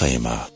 Contrabanda FM.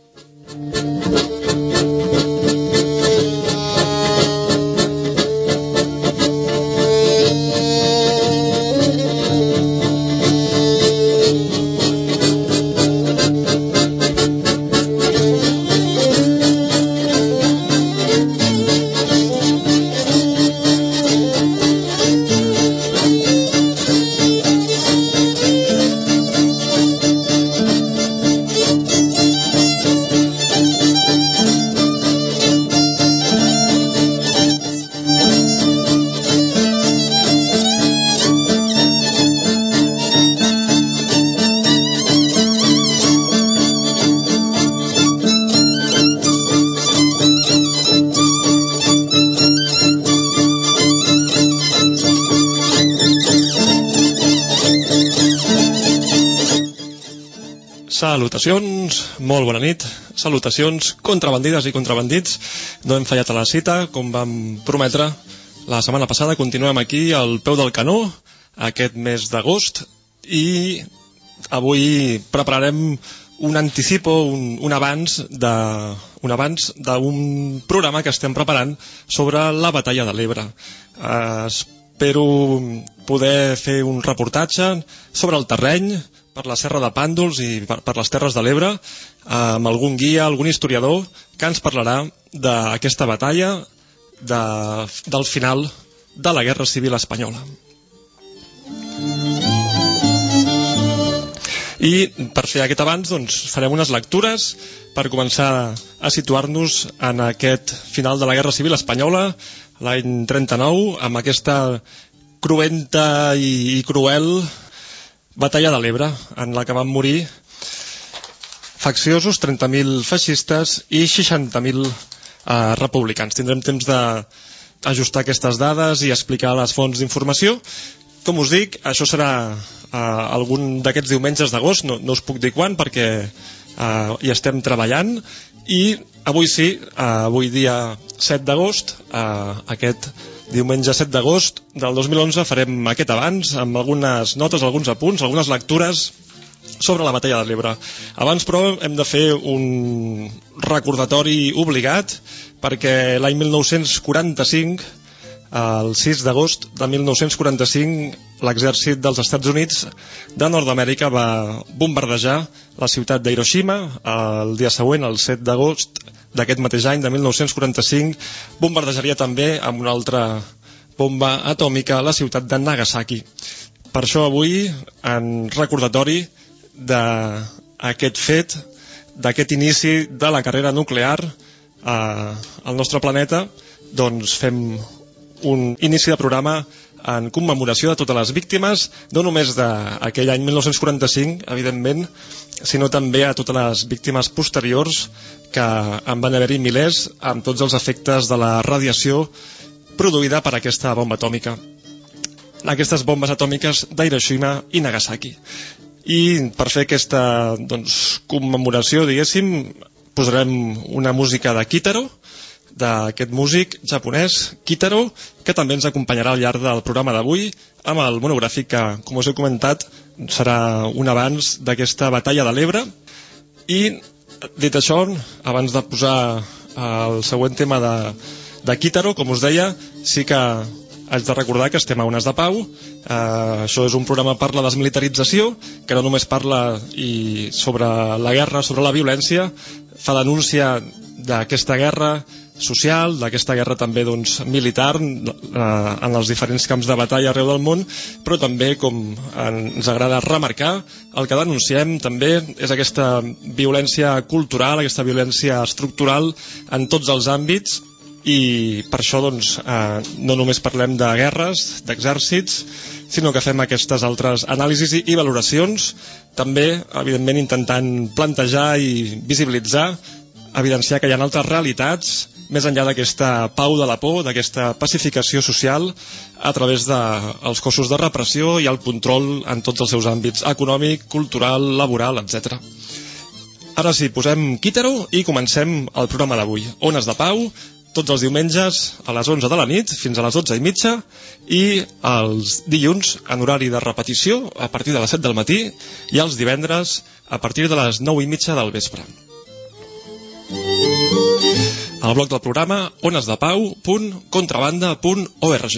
Salutacions, molt bona nit. Salutacions, contrabandides i contrabandits. No hem fallat a la cita, com vam prometre la setmana passada. Continuem aquí al peu del canó, aquest mes d'agost, i avui prepararem un anticipo, un, un abans de un abans d'un programa que estem preparant sobre la batalla de l'Ebre. Eh, espero poder fer un reportatge sobre el terreny, per la serra de Pàndols i per, per les Terres de l'Ebre amb algun guia, algun historiador que ens parlarà d'aquesta batalla de, del final de la Guerra Civil Espanyola. I per fer aquest abans doncs, farem unes lectures per començar a situar-nos en aquest final de la Guerra Civil Espanyola, l'any 39, amb aquesta cruenta i, i cruel Batalla de l'Ebre, en la que van morir facciosos, 30.000 feixistes i 60.000 eh, republicans. Tindrem temps d'ajustar aquestes dades i explicar les fonts d'informació. Com us dic, això serà eh, algun d'aquests diumenges d'agost, no, no us puc dir quan perquè eh, hi estem treballant i avui sí, eh, avui dia 7 d'agost, eh, aquest diumenge 7 d'agost del 2011 farem aquest abans amb algunes notes, alguns apunts, algunes lectures sobre la batalla de l'Ebre. Abans, però, hem de fer un recordatori obligat perquè l'any 1945 el 6 d'agost de 1945 l'exèrcit dels Estats Units de Nord-Amèrica va bombardejar la ciutat d'Hiroshima el dia següent, el 7 d'agost d'aquest mateix any, de 1945, bombardejaria també amb una altra bomba atòmica la ciutat de Nagasaki. Per això avui, en recordatori d'aquest fet, d'aquest inici de la carrera nuclear eh, al nostre planeta, doncs fem un inici de programa en commemoració de totes les víctimes, no només d'aquell any 1945, evidentment, sinó també a totes les víctimes posteriors, que en van haver-hi milers, amb tots els efectes de la radiació produïda per aquesta bomba atòmica. Aquestes bombes atòmiques d'Hiroshima i Nagasaki. I per fer aquesta doncs, commemoració, diguéssim, posarem una música de Kitaro, d'aquest músic japonès, Kitaro, que també ens acompanyarà al llarg del programa d'avui amb el monogràfic que, com us he comentat, serà un abans d'aquesta batalla de l'Ebre. I, dit això, abans de posar el següent tema de, de Kitaro, com us deia, sí que haig de recordar que estem a Unes de Pau. Eh, això és un programa per la desmilitarització, que no només parla i sobre la guerra, sobre la violència, fa denúncia d'aquesta guerra social, d'aquesta guerra també doncs, militar eh, en els diferents camps de batalla arreu del món, però també, com ens agrada remarcar, el que denunciem també és aquesta violència cultural, aquesta violència estructural en tots els àmbits, i per això doncs, eh, no només parlem de guerres, d'exèrcits, sinó que fem aquestes altres anàlisis i, valoracions, també, evidentment, intentant plantejar i visibilitzar, evidenciar que hi ha altres realitats més enllà d'aquesta pau de la por, d'aquesta pacificació social a través dels de, cossos de repressió i el control en tots els seus àmbits econòmic, cultural, laboral, etc. Ara sí, posem Quítero i comencem el programa d'avui. Ones de Pau, tots els diumenges a les 11 de la nit fins a les 12 i mitja i els dilluns en horari de repetició a partir de les 7 del matí i els divendres a partir de les 9 i mitja del vespre. Al bloc del programa onesdepau.contrabanda.org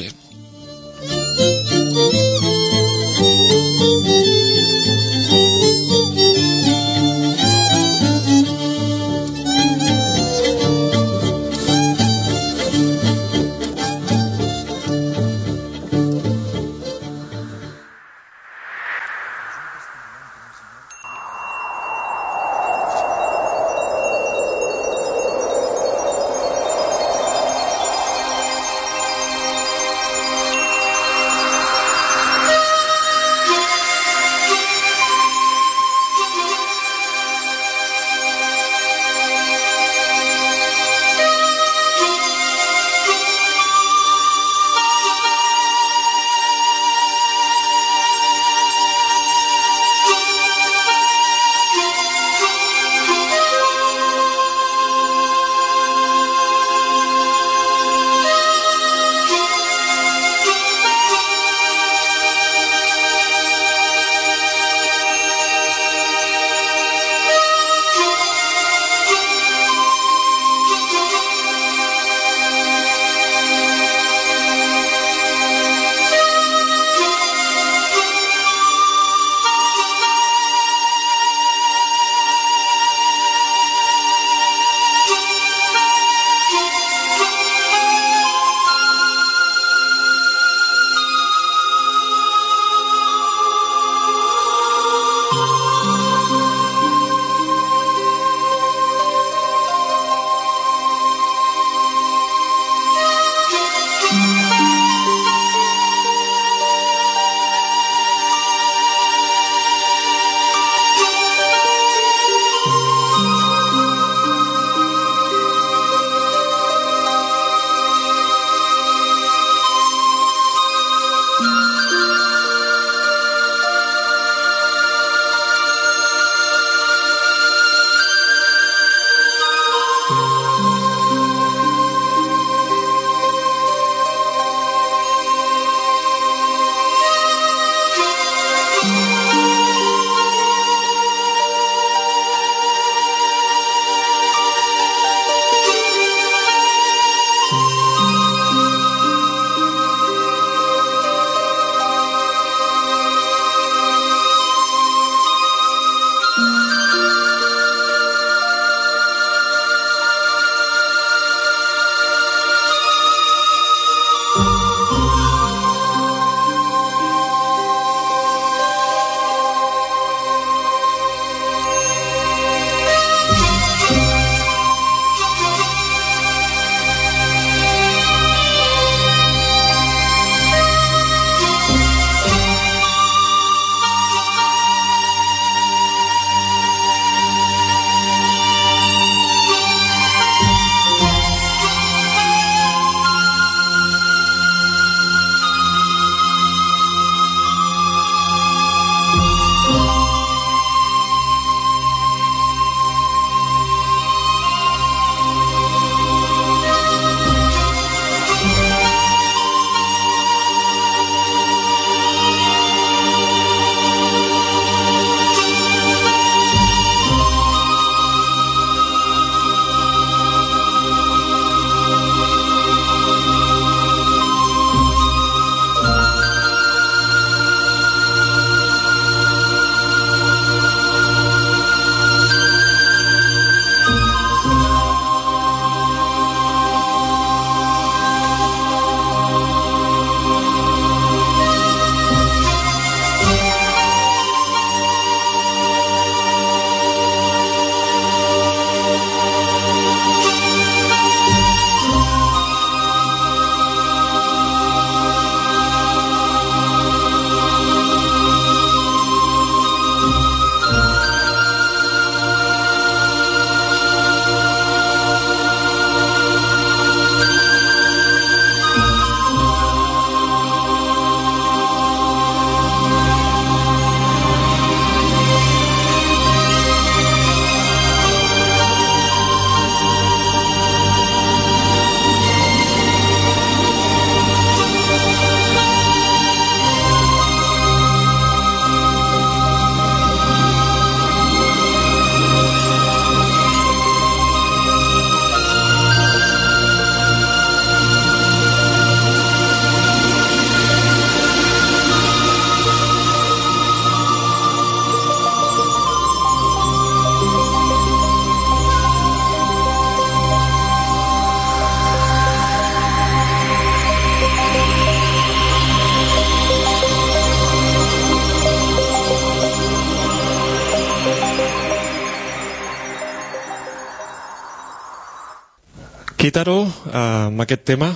amb aquest tema,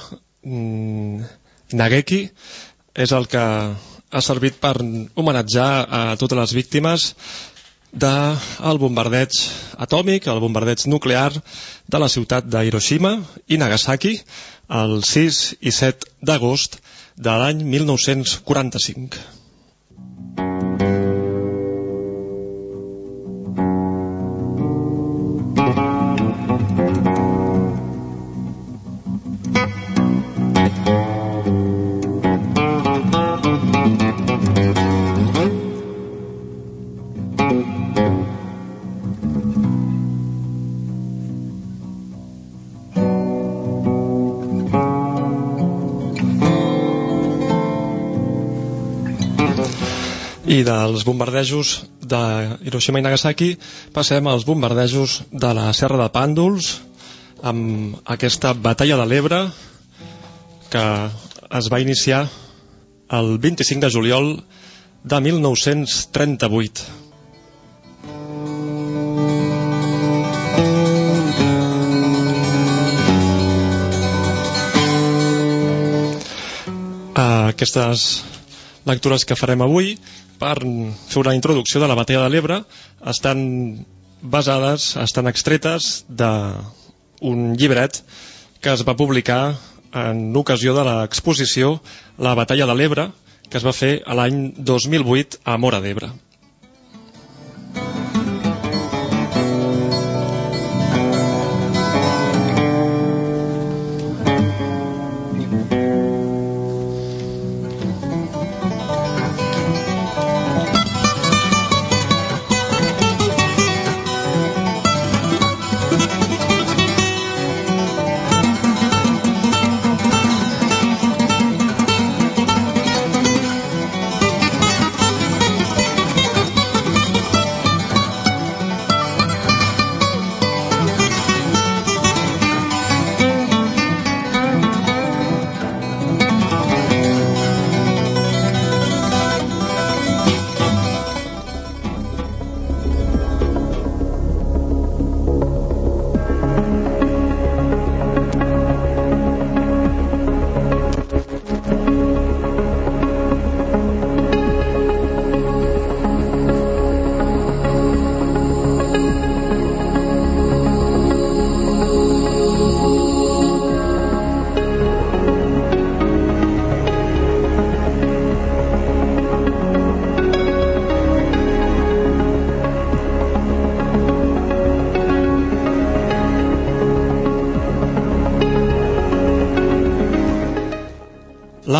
mm, Nageki, és el que ha servit per homenatjar a totes les víctimes del bombardeig atòmic, el bombardeig nuclear de la ciutat de Hiroshima i Nagasaki el 6 i 7 d'agost de l'any 1945. Dels bombardejos de Hiroshima i Nagasaki passem als bombardejos de la Serra de Pàndols amb aquesta batalla de l'Ebre que es va iniciar el 25 de juliol de 1938. Aquestes lectures que farem avui per fer una introducció de la batalla de l'Ebre estan basades, estan extretes d'un llibret que es va publicar en ocasió de l'exposició La batalla de l'Ebre que es va fer l'any 2008 a Mora d'Ebre.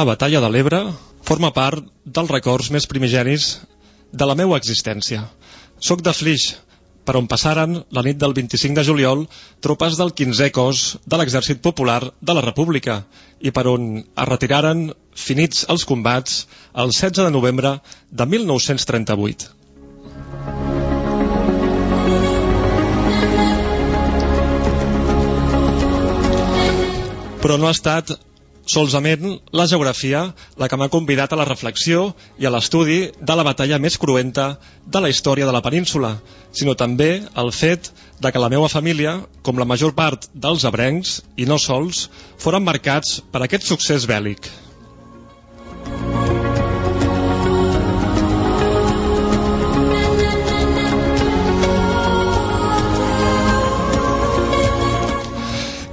La batalla de l'Ebre forma part dels records més primigenis de la meua existència. Soc de Flix, per on passaren, la nit del 25 de juliol, tropes del 15è cos de l'Exèrcit Popular de la República i per on es retiraren, finits els combats, el 16 de novembre de 1938. Però no ha estat solsament la geografia la que m'ha convidat a la reflexió i a l'estudi de la batalla més cruenta de la història de la península, sinó també el fet de que la meva família, com la major part dels abrencs, i no sols, foren marcats per aquest succés bèl·lic.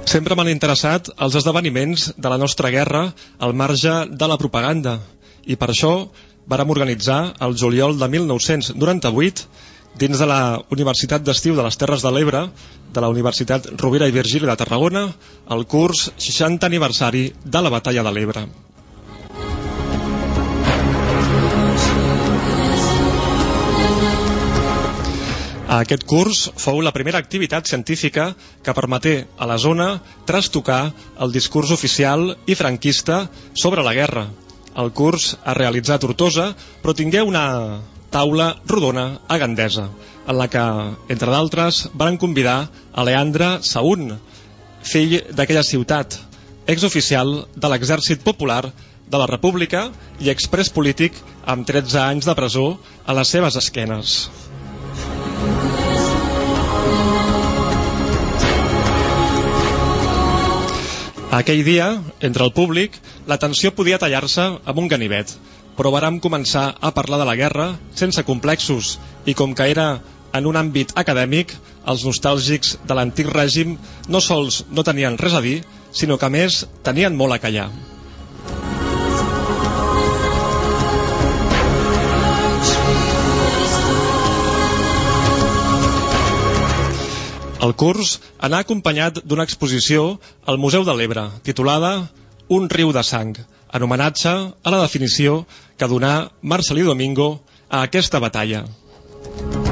Sempre m'han interessat els esdeveniments de la nostra guerra al marge de la propaganda i per això vàrem organitzar el juliol de 1998 dins de la Universitat d'Estiu de les Terres de l'Ebre de la Universitat Rovira i Virgili de Tarragona el curs 60 aniversari de la Batalla de l'Ebre. Aquest curs fou la primera activitat científica que permeté a la zona trastocar el discurs oficial i franquista sobre la guerra. El curs es realitzà a Tortosa, però tingué una taula rodona a Gandesa, en la que, entre d'altres, van convidar a Leandre Saún, fill d'aquella ciutat, exoficial de l'exèrcit popular de la República i express polític amb 13 anys de presó a les seves esquenes. Aquell dia, entre el públic, la tensió podia tallar-se amb un ganivet, però vàrem començar a parlar de la guerra sense complexos i com que era en un àmbit acadèmic, els nostàlgics de l'antic règim no sols no tenien res a dir, sinó que a més tenien molt a callar. El curs anà acompanyat d'una exposició al Museu de l'Ebre, titulada Un riu de sang, en homenatge a la definició que donà Marcelí Domingo a aquesta batalla. La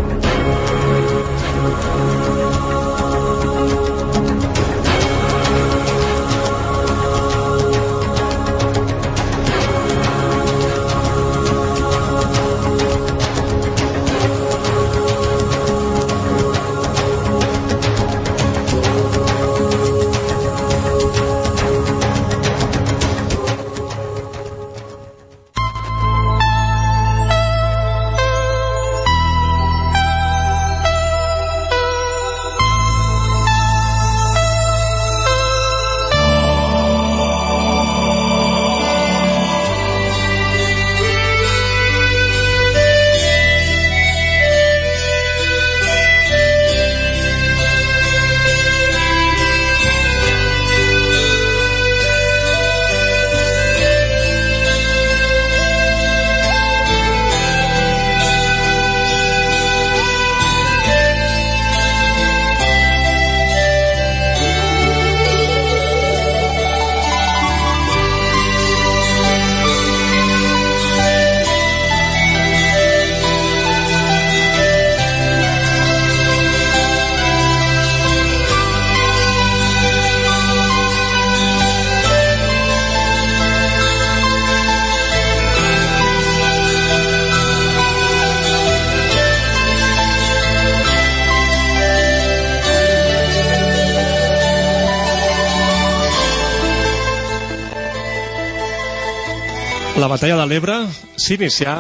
batalla de l'Ebre s'inicià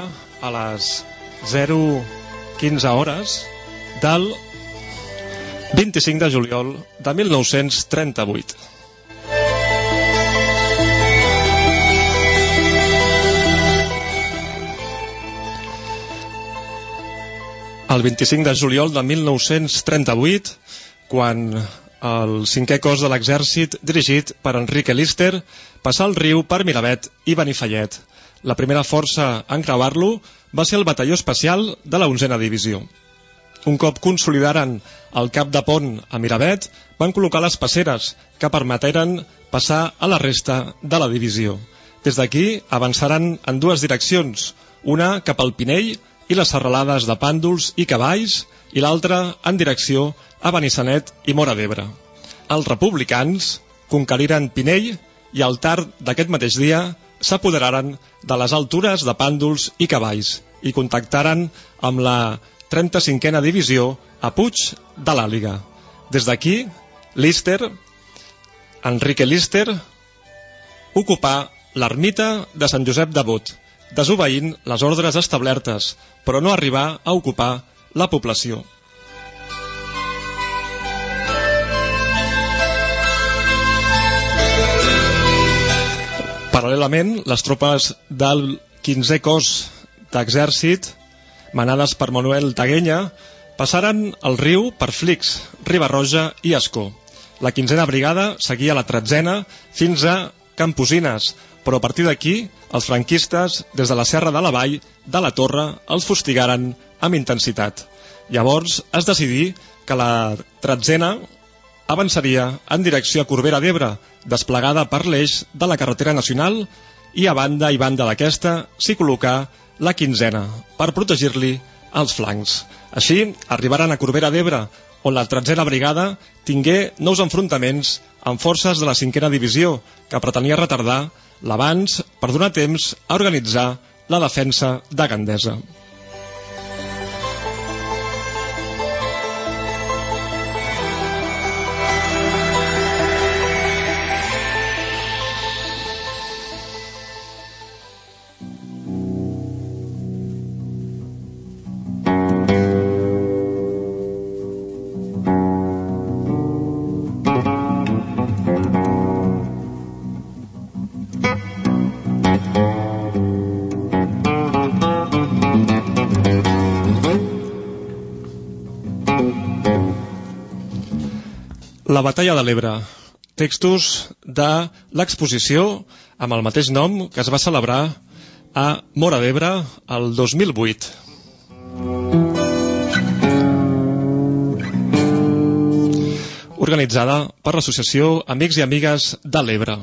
a les 0.15 hores del 25 de juliol de 1938. El 25 de juliol de 1938, quan el cinquè cos de l'exèrcit, dirigit per Enrique Lister, passà el riu per Miravet i Benifallet. La primera força en creuar-lo va ser el batalló especial de la 11a divisió. Un cop consolidaren el cap de pont a Miravet, van col·locar les passeres que permeteren passar a la resta de la divisió. Des d'aquí avançaran en dues direccions, una cap al Pinell i les serralades de pàndols i cavalls i l'altra en direcció a Benissanet i Mora d'Ebre. Els republicans conqueriren Pinell i al tard d'aquest mateix dia s'apoderaren de les altures de pàndols i cavalls i contactaren amb la 35a divisió a Puig de l'Àliga. Des d'aquí, Lister, Enrique Lister, ocupà l'ermita de Sant Josep de Bot, desobeint les ordres establertes, però no arribar a ocupar la població. Paral·lelament, les tropes del 15è cos d'exèrcit, manades per Manuel Taguenya, passaren el riu per Flix, Ribarroja i Escó. La quinzena brigada seguia la tretzena fins a Camposines, però a partir d'aquí els franquistes, des de la serra de la Vall de la Torre, els fustigaren amb intensitat. Llavors es decidí que la tretzena avançaria en direcció a Corbera d'Ebre, desplegada per l'eix de la carretera nacional i a banda i banda d'aquesta s'hi col·locà la quinzena per protegir-li els flancs. Així, arribaren a Corbera d'Ebre, on la tretzena brigada tingué nous enfrontaments amb forces de la cinquena divisió, que pretenia retardar l'abans per donar temps a organitzar la defensa de Gandesa. La batalla de l'Ebre. Textos de l'exposició amb el mateix nom que es va celebrar a Mora d'Ebre el 2008. Organitzada per l'associació Amics i Amigues de l'Ebre.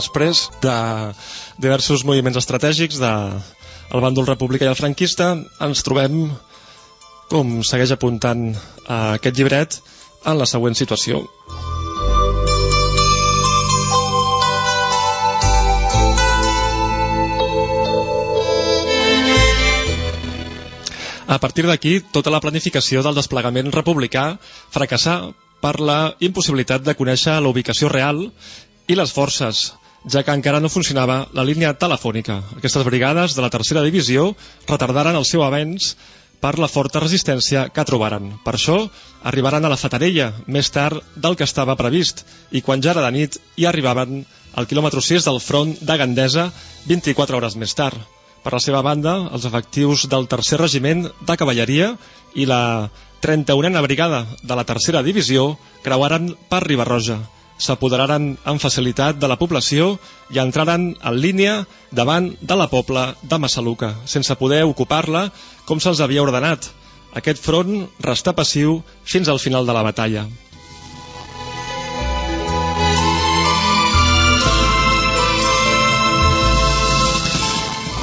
Després de diversos moviments estratègics de el bàndol republicà i el franquista ens trobem com segueix apuntant a aquest llibret en la següent situació. A partir d'aquí, tota la planificació del desplegament republicà fracassà per la impossibilitat de conèixer la ubicació real i les forces, ja que encara no funcionava la línia telefònica. Aquestes brigades de la tercera divisió retardaren el seu avenç per la forta resistència que trobaren. Per això, arribaren a la Fatarella més tard del que estava previst i quan ja era de nit hi arribaven al quilòmetre 6 del front de Gandesa 24 hores més tard. Per la seva banda, els efectius del tercer regiment de cavalleria i la 31a brigada de la tercera divisió creuaren per Ribarroja s'apoderaren amb facilitat de la població i entraren en línia davant de la pobla de Massaluca, sense poder ocupar-la com se'ls havia ordenat. Aquest front restà passiu fins al final de la batalla.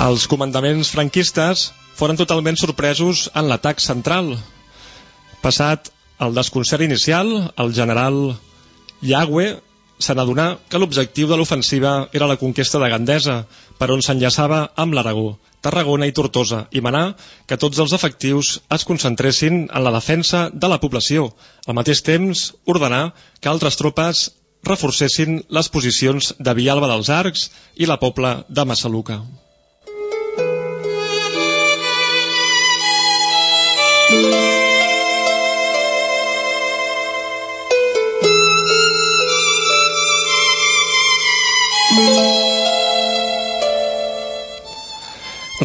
Els comandaments franquistes foren totalment sorpresos en l'atac central. Passat el desconcert inicial, el general Yahweh se n'adonà que l'objectiu de l'ofensiva era la conquesta de Gandesa, per on s'enllaçava amb l'Aragó, Tarragona i Tortosa, i manà que tots els efectius es concentressin en la defensa de la població. Al mateix temps, ordenà que altres tropes reforcessin les posicions de Vialba dels Arcs i la pobla de Massaluca. Música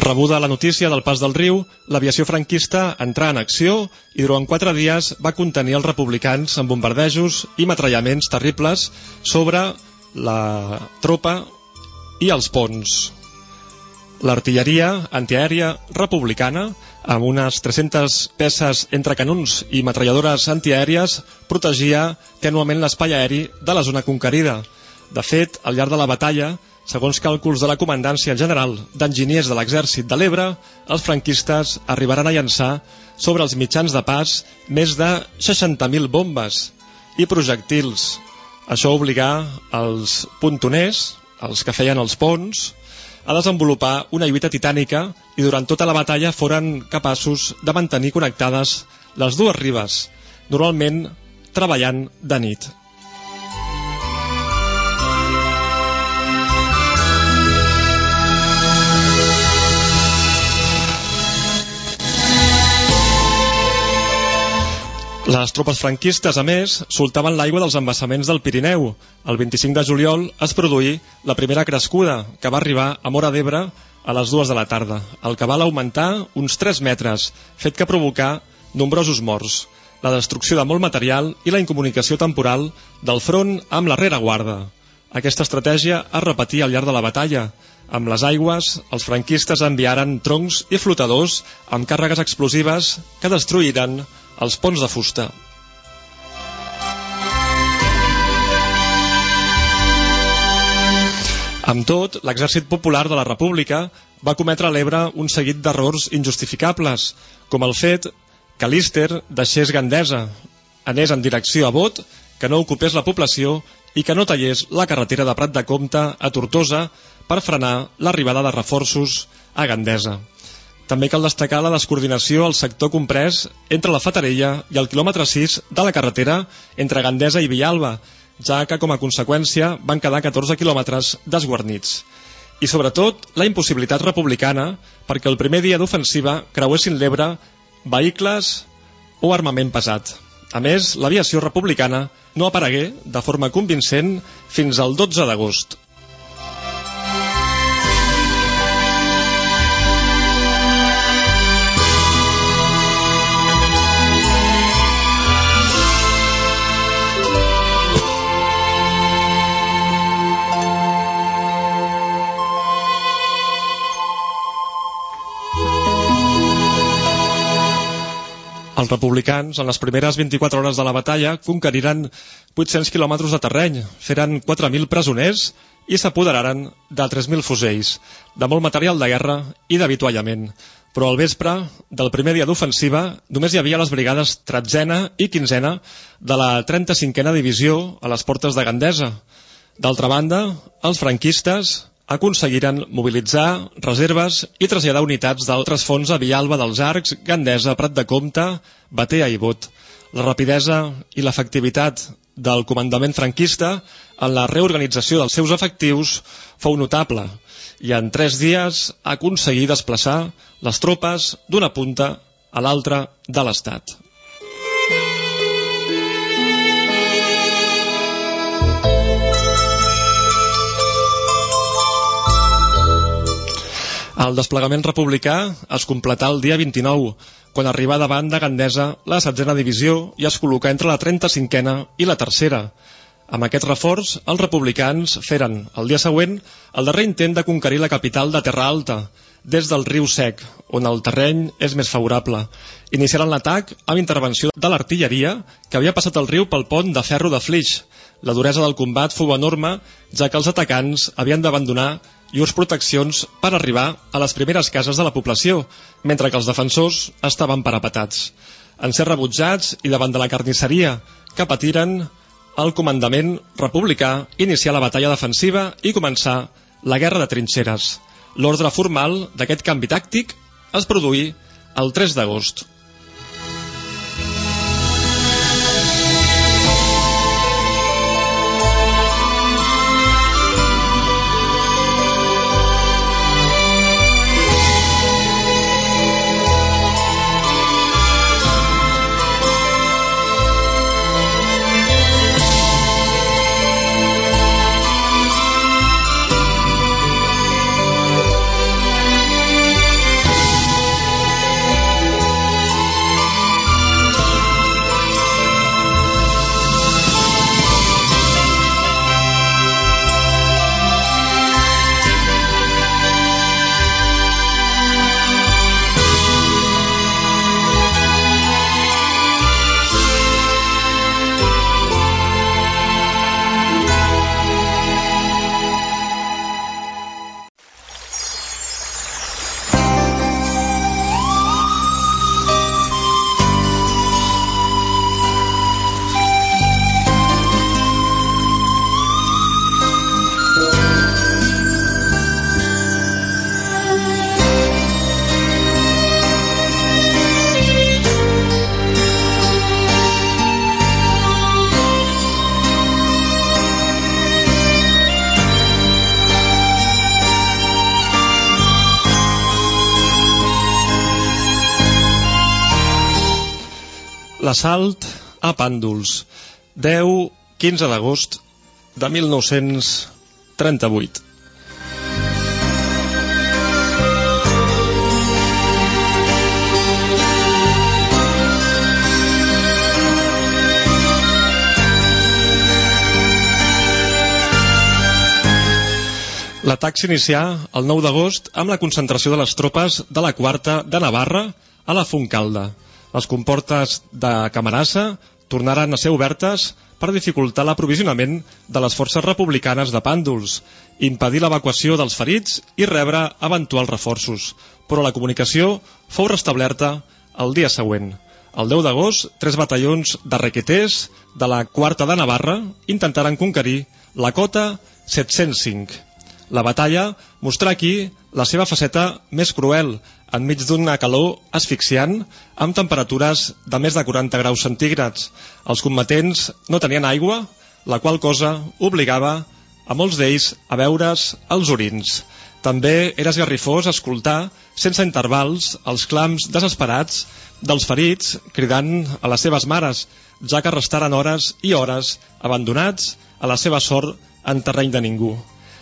Rebuda la notícia del pas del riu, l'aviació franquista entrà en acció i durant quatre dies va contenir els republicans amb bombardejos i metrallaments terribles sobre la tropa i els ponts. L'artilleria antiaèria republicana, amb unes 300 peces entre canons i metralladores antiaèries, protegia tenuament l'espai aeri de la zona conquerida. De fet, al llarg de la batalla, Segons càlculs de la Comandància General d'Enginyers de l'Exèrcit de l'Ebre, els franquistes arribaran a llançar sobre els mitjans de pas més de 60.000 bombes i projectils. Això obligà els puntoners, els que feien els ponts, a desenvolupar una lluita titànica i durant tota la batalla foren capaços de mantenir connectades les dues ribes, normalment treballant de nit. Les tropes franquistes, a més, soltaven l'aigua dels embassaments del Pirineu. El 25 de juliol es produí la primera crescuda, que va arribar a Mora d'Ebre a les dues de la tarda. El cabal augmentar uns 3 metres, fet que provocà nombrosos morts. la destrucció de molt material i la incomunicació temporal del front amb la rereguarda. Aquesta estratègia es repetia al llarg de la batalla. Amb les aigües, els franquistes enviaren troncs i flotadors amb càrregues explosives que destruïren els ponts de fusta. Amb tot, l'exèrcit popular de la República va cometre a l'Ebre un seguit d'errors injustificables, com el fet que l'Íster deixés Gandesa, anés en direcció a Bot, que no ocupés la població i que no tallés la carretera de Prat de Comte a Tortosa per frenar l'arribada de reforços a Gandesa. També cal destacar la descoordinació al sector comprès entre la Fatarella i el quilòmetre 6 de la carretera entre Gandesa i Villalba, ja que com a conseqüència van quedar 14 quilòmetres desguarnits. I sobretot la impossibilitat republicana perquè el primer dia d'ofensiva creuessin l'Ebre vehicles o armament pesat. A més, l'aviació republicana no aparegué de forma convincent fins al 12 d'agost. Els republicans, en les primeres 24 hores de la batalla, conqueriren 800 quilòmetres de terreny, feren 4.000 presoners i s'apoderaren de 3.000 fusells, de molt material de guerra i d'avituallament. Però al vespre del primer dia d'ofensiva només hi havia les brigades 13a i 15a de la 35a divisió a les portes de Gandesa. D'altra banda, els franquistes aconseguiren mobilitzar reserves i traslladar unitats d'altres fons a Vialba dels Arcs, Gandesa, Prat de Comte, Batea i Bot. La rapidesa i l'efectivitat del comandament franquista en la reorganització dels seus efectius fou notable i en tres dies aconseguí desplaçar les tropes d'una punta a l'altra de l'Estat. El desplegament republicà es completà el dia 29, quan arribà davant de Gandesa la setzena divisió i es col·locà entre la 35a i la tercera. Amb aquest reforç, els republicans feren, el dia següent, el darrer intent de conquerir la capital de Terra Alta, des del riu Sec, on el terreny és més favorable. Iniciaren l'atac amb intervenció de l'artilleria, que havia passat el riu pel pont de ferro de Flix. La duresa del combat fou enorme, ja que els atacants havien d'abandonar llurs proteccions per arribar a les primeres cases de la població, mentre que els defensors estaven parapetats. En ser rebutjats i davant de la carnisseria que patiren, el comandament republicà inicià la batalla defensiva i començà la guerra de trinxeres. L'ordre formal d'aquest canvi tàctic es produí el 3 d'agost. d'assalt a Pàndols, 10-15 d'agost de 1938. L'atac s'inicià el 9 d'agost amb la concentració de les tropes de la quarta de Navarra a la Funcalda. Les comportes de Camarassa tornaren a ser obertes per dificultar l'aprovisionament de les forces republicanes de Pàndols, impedir l'evacuació dels ferits i rebre eventuals reforços, però la comunicació fou restablerta el dia següent. El 10 d'agost, tres batallons de requeters de la quarta de Navarra intentaren conquerir la cota 705 la batalla mostrà aquí la seva faceta més cruel, enmig d'una calor asfixiant, amb temperatures de més de 40 graus centígrads. Els combatents no tenien aigua, la qual cosa obligava a molts d'ells a veure's els orins. També era esgarrifós escoltar, sense intervals, els clams desesperats dels ferits cridant a les seves mares, ja que restaren hores i hores abandonats a la seva sort en terreny de ningú.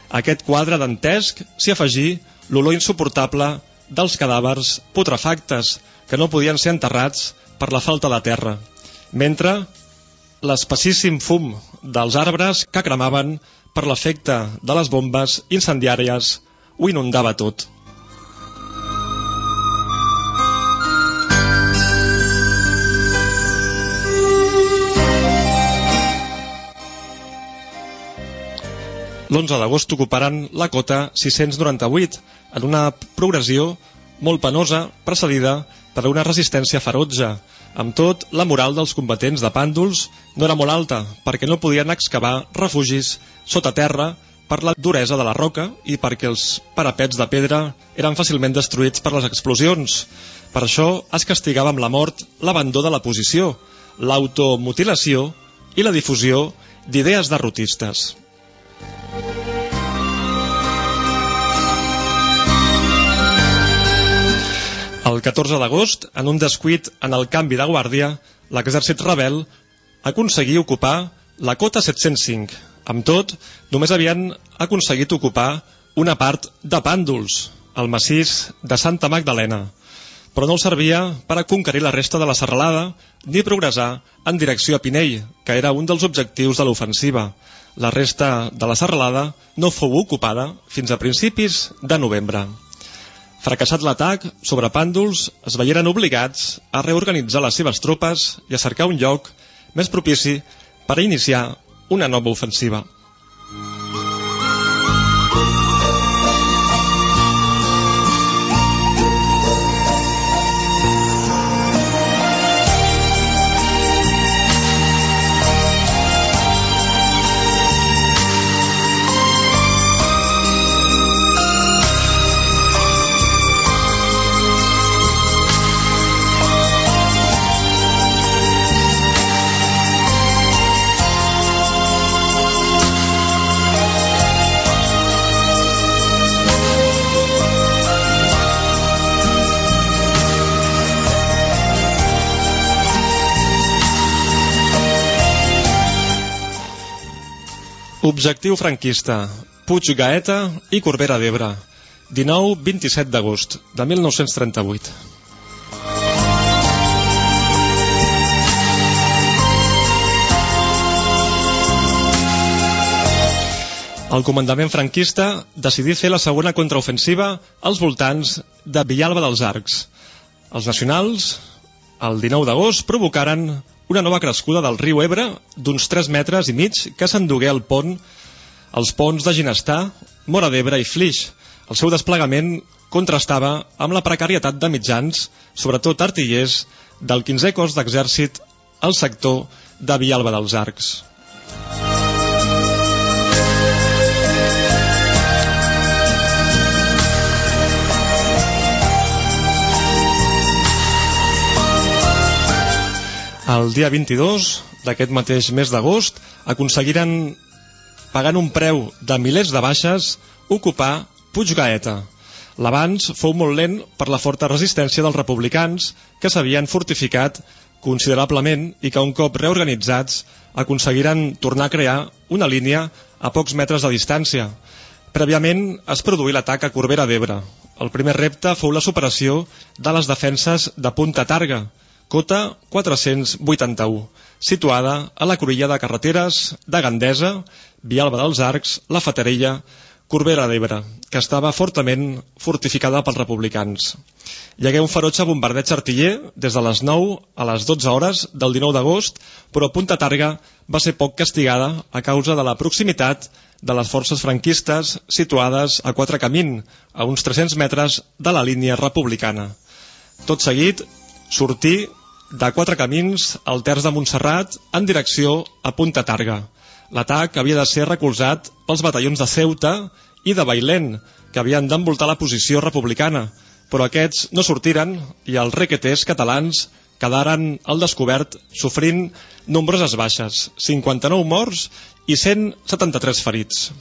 A aquest quadre dantesc s'hi afegí l'olor insuportable dels cadàvers putrefactes que no podien ser enterrats per la falta de terra, mentre l'espessíssim fum dels arbres que cremaven per l'efecte de les bombes incendiàries ho inundava tot. L'11 d'agost ocuparen la cota 698 en una progressió molt penosa precedida per una resistència ferotge. Amb tot, la moral dels combatents de pàndols no era molt alta perquè no podien excavar refugis sota terra per la duresa de la roca i perquè els parapets de pedra eren fàcilment destruïts per les explosions. Per això es castigava amb la mort l'abandó de la posició, l'automutilació i la difusió d'idees derrotistes. El 14 d'agost, en un descuit en el canvi de guàrdia, l'exèrcit rebel aconseguí ocupar la cota 705. Amb tot, només havien aconseguit ocupar una part de Pàndols, el massís de Santa Magdalena, però no servia per a conquerir la resta de la serralada ni progressar en direcció a Pinell, que era un dels objectius de l'ofensiva. La resta de la serralada no fou ocupada fins a principis de novembre. Fracassat l'atac, sobre pàndols es veieren obligats a reorganitzar les seves tropes i a cercar un lloc més propici per a iniciar una nova ofensiva. Objectiu franquista, Puig Gaeta i Corbera d'Ebre, 19-27 d'agost de 1938. El comandament franquista decidí fer la segona contraofensiva als voltants de Villalba dels Arcs. Els nacionals, el 19 d'agost, provocaren una nova crescuda del riu Ebre d'uns 3 metres i mig que s'endugué el pont, els ponts de Ginestà, Mora d'Ebre i Flix. El seu desplegament contrastava amb la precarietat de mitjans, sobretot artillers, del 15è cos d'exèrcit al sector de Vialba dels Arcs. El dia 22 d'aquest mateix mes d'agost aconseguiren, pagant un preu de milers de baixes, ocupar Puiggaeta. L'avanç fou molt lent per la forta resistència dels republicans que s'havien fortificat considerablement i que un cop reorganitzats aconseguiren tornar a crear una línia a pocs metres de distància. Prèviament es produí l'atac a Corbera d'Ebre. El primer repte fou la superació de les defenses de Punta Targa, cota 481, situada a la cruïlla de carreteres de Gandesa, Vialba dels Arcs, La Fatarella, Corbera d'Ebre, que estava fortament fortificada pels republicans. Hi hagué un ferotge bombardeig artiller des de les 9 a les 12 hores del 19 d'agost, però Punta Targa va ser poc castigada a causa de la proximitat de les forces franquistes situades a quatre camins, a uns 300 metres de la línia republicana. Tot seguit, sortir de quatre camins al terç de Montserrat en direcció a Punta Targa. L'atac havia de ser recolzat pels batallons de Ceuta i de Bailén, que havien d'envoltar la posició republicana, però aquests no sortiren i els requeters catalans quedaren al descobert sofrint nombroses baixes, 59 morts i 173 ferits.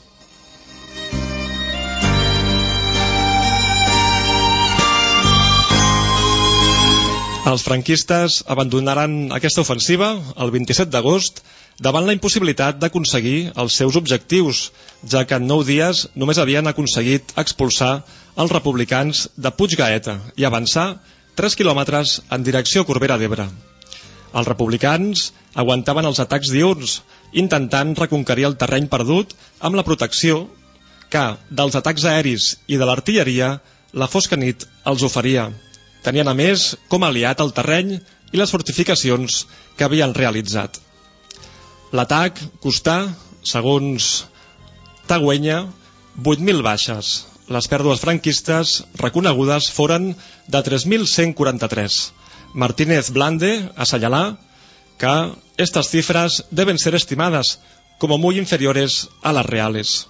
Els franquistes abandonaren aquesta ofensiva el 27 d'agost davant la impossibilitat d'aconseguir els seus objectius, ja que en nou dies només havien aconseguit expulsar els republicans de Puiggaeta i avançar 3 quilòmetres en direcció a Corbera d'Ebre. Els republicans aguantaven els atacs diurns, intentant reconquerir el terreny perdut amb la protecció que, dels atacs aeris i de l'artilleria, la fosca nit els oferia. Tenien a més com aliat el terreny i les fortificacions que havien realitzat. L'atac costà, segons Tagüenya, 8.000 baixes. Les pèrdues franquistes reconegudes foren de 3.143. Martínez Blande assenyalà que estas cifras deben ser estimadas como muy inferiores a las reales.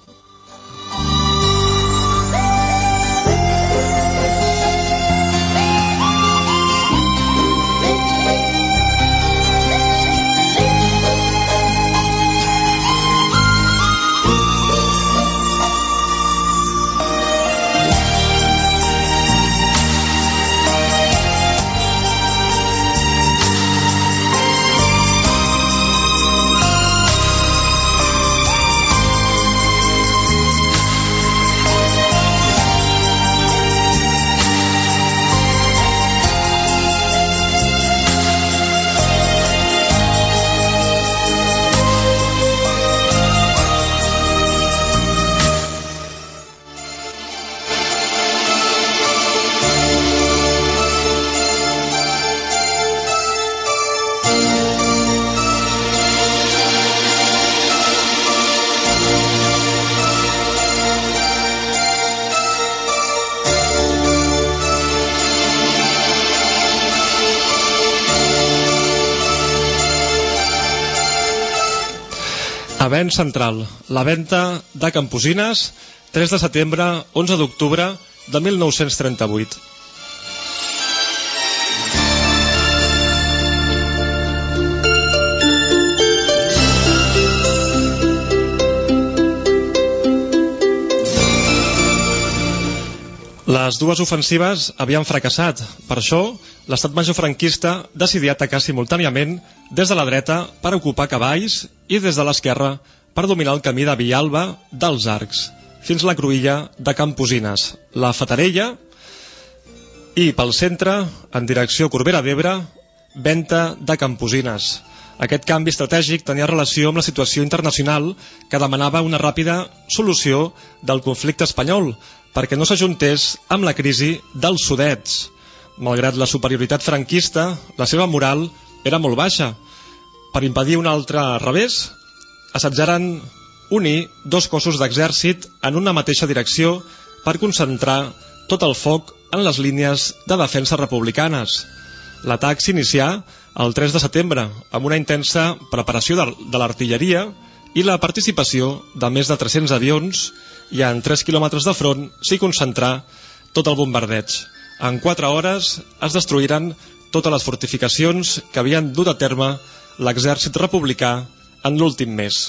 Avenç central, la venda de Camposines, 3 de setembre, 11 d'octubre de 1938. Les dues ofensives havien fracassat. Per això, l'estat major franquista decidia atacar simultàniament des de la dreta per ocupar cavalls i des de l'esquerra per dominar el camí de Villalba dels Arcs, fins la cruïlla de Camposines, la Fatarella i pel centre, en direcció Corbera d'Ebre, venta de Camposines. Aquest canvi estratègic tenia relació amb la situació internacional que demanava una ràpida solució del conflicte espanyol, perquè no s'ajuntés amb la crisi dels sudets. Malgrat la superioritat franquista, la seva moral era molt baixa. Per impedir un altre revés, assetjaren unir dos cossos d'exèrcit en una mateixa direcció per concentrar tot el foc en les línies de defensa republicanes. L'atac s'inicià el 3 de setembre amb una intensa preparació de l'artilleria i la participació de més de 300 avions i en 3 quilòmetres de front s'hi concentrà tot el bombardeig. En 4 hores es destruïren totes les fortificacions que havien dut a terme l'exèrcit republicà en l'últim mes.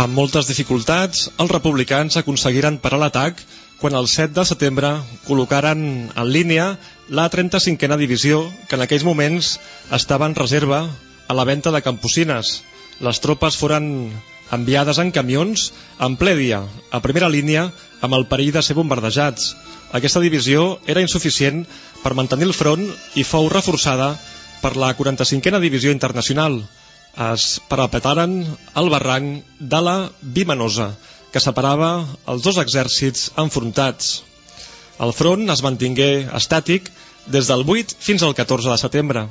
Amb moltes dificultats, els republicans aconseguiren parar l'atac quan el 7 de setembre col·locaren en línia la 35a divisió, que en aquells moments estava en reserva a la venda de Campusines. Les tropes foren enviades en camions en ple dia, a primera línia, amb el perill de ser bombardejats. Aquesta divisió era insuficient per mantenir el front i fou reforçada per la 45a divisió internacional. Es parapetaren al barranc de la Vimanosa, que separava els dos exèrcits enfrontats. El front es mantingué estàtic des del 8 fins al 14 de setembre.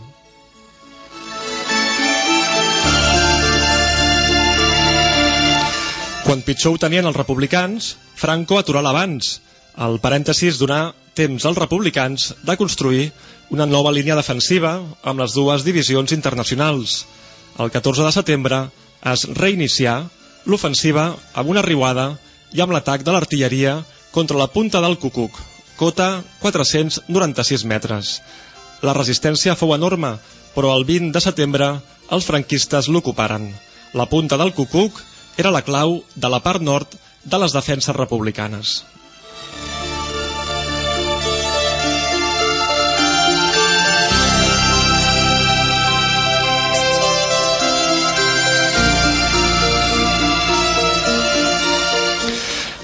Quan pitjor ho tenien els republicans, Franco aturà l'abans. El parèntesis donà temps als republicans de construir una nova línia defensiva amb les dues divisions internacionals. El 14 de setembre es reinicià l'ofensiva amb una riuada i amb l'atac de l'artilleria contra la punta del Cucuc, cota 496 metres. La resistència fou enorme, però el 20 de setembre els franquistes l'ocuparen. La punta del Cucuc era la clau de la part nord de les defenses republicanes.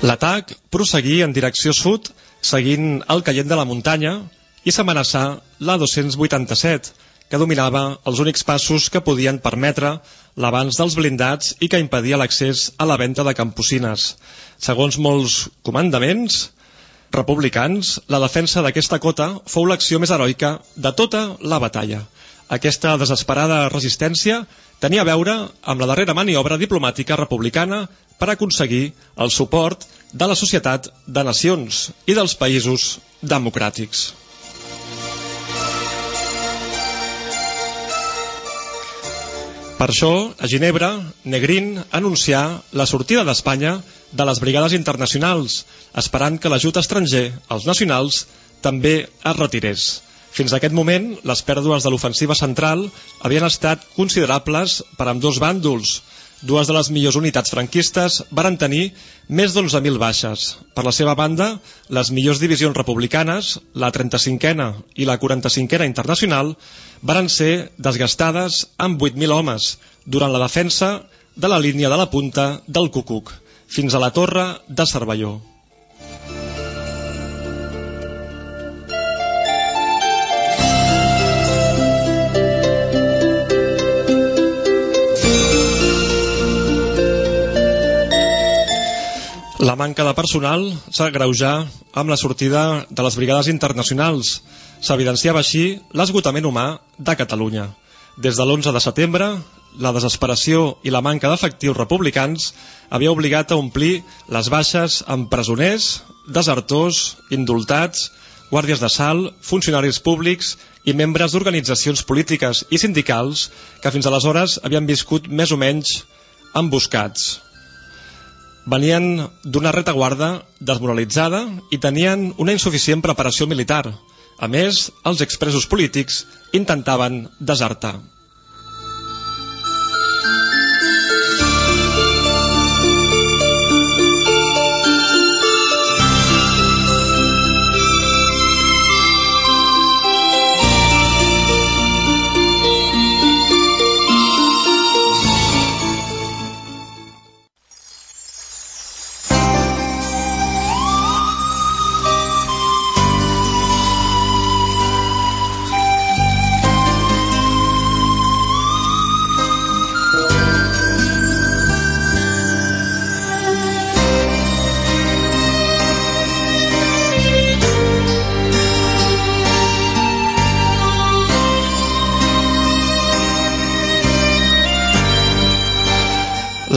L'atac prosseguí en direcció sud, seguint el caient de la muntanya, i s'amenaçà la 287, que dominava els únics passos que podien permetre l'avanç dels blindats i que impedia l'accés a la venda de campusines. Segons molts comandaments republicans, la defensa d'aquesta cota fou l'acció més heroica de tota la batalla. Aquesta desesperada resistència tenia a veure amb la darrera maniobra diplomàtica republicana per aconseguir el suport de la societat de nacions i dels països democràtics. Per això, a Ginebra, Negrín anuncià la sortida d'Espanya de les brigades internacionals, esperant que l'ajut estranger, als nacionals, també es retirés. Fins a aquest moment, les pèrdues de l'ofensiva central havien estat considerables per amb dos bàndols, Dues de les millors unitats franquistes varen tenir més d'11.000 baixes. Per la seva banda, les millors divisions republicanes, la 35a i la 45a internacional, varen ser desgastades amb 8.000 homes durant la defensa de la línia de la punta del Cucuc fins a la torre de Cervelló. La manca de personal s'agreujà amb la sortida de les brigades internacionals. S'evidenciava així l'esgotament humà de Catalunya. Des de l'11 de setembre, la desesperació i la manca d'efectius republicans havia obligat a omplir les baixes amb presoners, desertors, indultats, guàrdies de salt, funcionaris públics i membres d'organitzacions polítiques i sindicals que fins aleshores havien viscut més o menys emboscats venien d'una retaguarda desmoralitzada i tenien una insuficient preparació militar. A més, els expresos polítics intentaven desertar.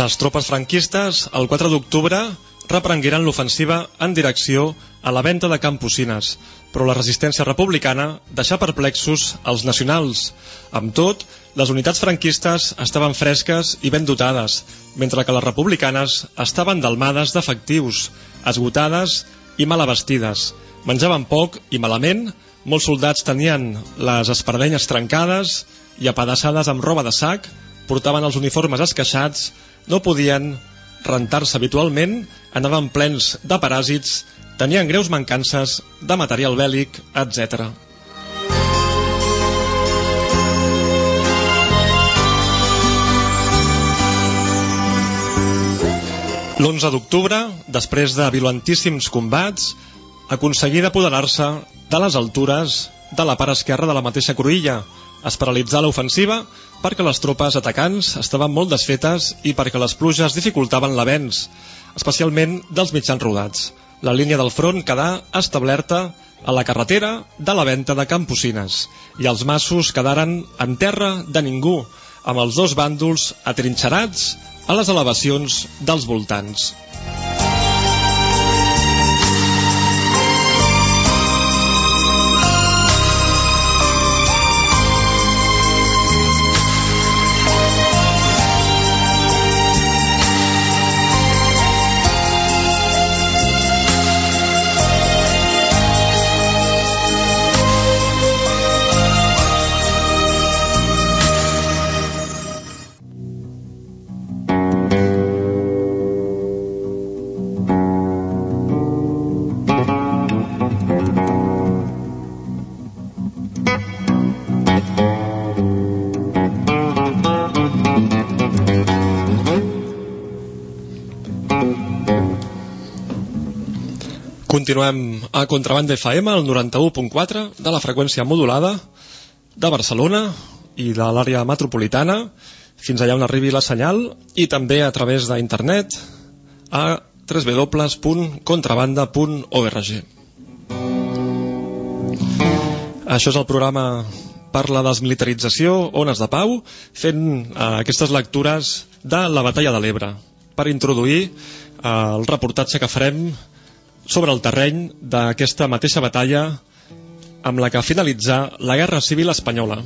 Les tropes franquistes, el 4 d'octubre, reprengueren l'ofensiva en direcció a la venda de Campusines, però la resistència republicana deixà perplexos els nacionals. Amb tot, les unitats franquistes estaven fresques i ben dotades, mentre que les republicanes estaven dalmades d'efectius, esgotades i malavestides. Menjaven poc i malament, molts soldats tenien les espardenyes trencades i apedaçades amb roba de sac, portaven els uniformes esqueixats no podien rentar-se habitualment, anaven plens de paràsits, tenien greus mancances de material bèl·lic, etc. L'11 d'octubre, després de violentíssims combats, aconseguí d'apoderar-se de les altures de la part esquerra de la mateixa cruïlla, es paralitzà l'ofensiva perquè les tropes atacants estaven molt desfetes i perquè les pluges dificultaven l'avenç, especialment dels mitjans rodats. La línia del front quedà establerta a la carretera de la venta de Camposines i els massos quedaren en terra de ningú, amb els dos bàndols atrinxerats a les elevacions dels voltants. Continuem a Contrabanda FM, el 91.4 de la freqüència modulada de Barcelona i de l'àrea metropolitana. Fins allà on arribi la senyal i també a través d'internet a www.contrabanda.org Això és el programa per la desmilitarització Ones de Pau fent eh, aquestes lectures de la batalla de l'Ebre per introduir eh, el reportatge que farem sobre el terreny d'aquesta mateixa batalla amb la que finalitzà la Guerra Civil Espanyola.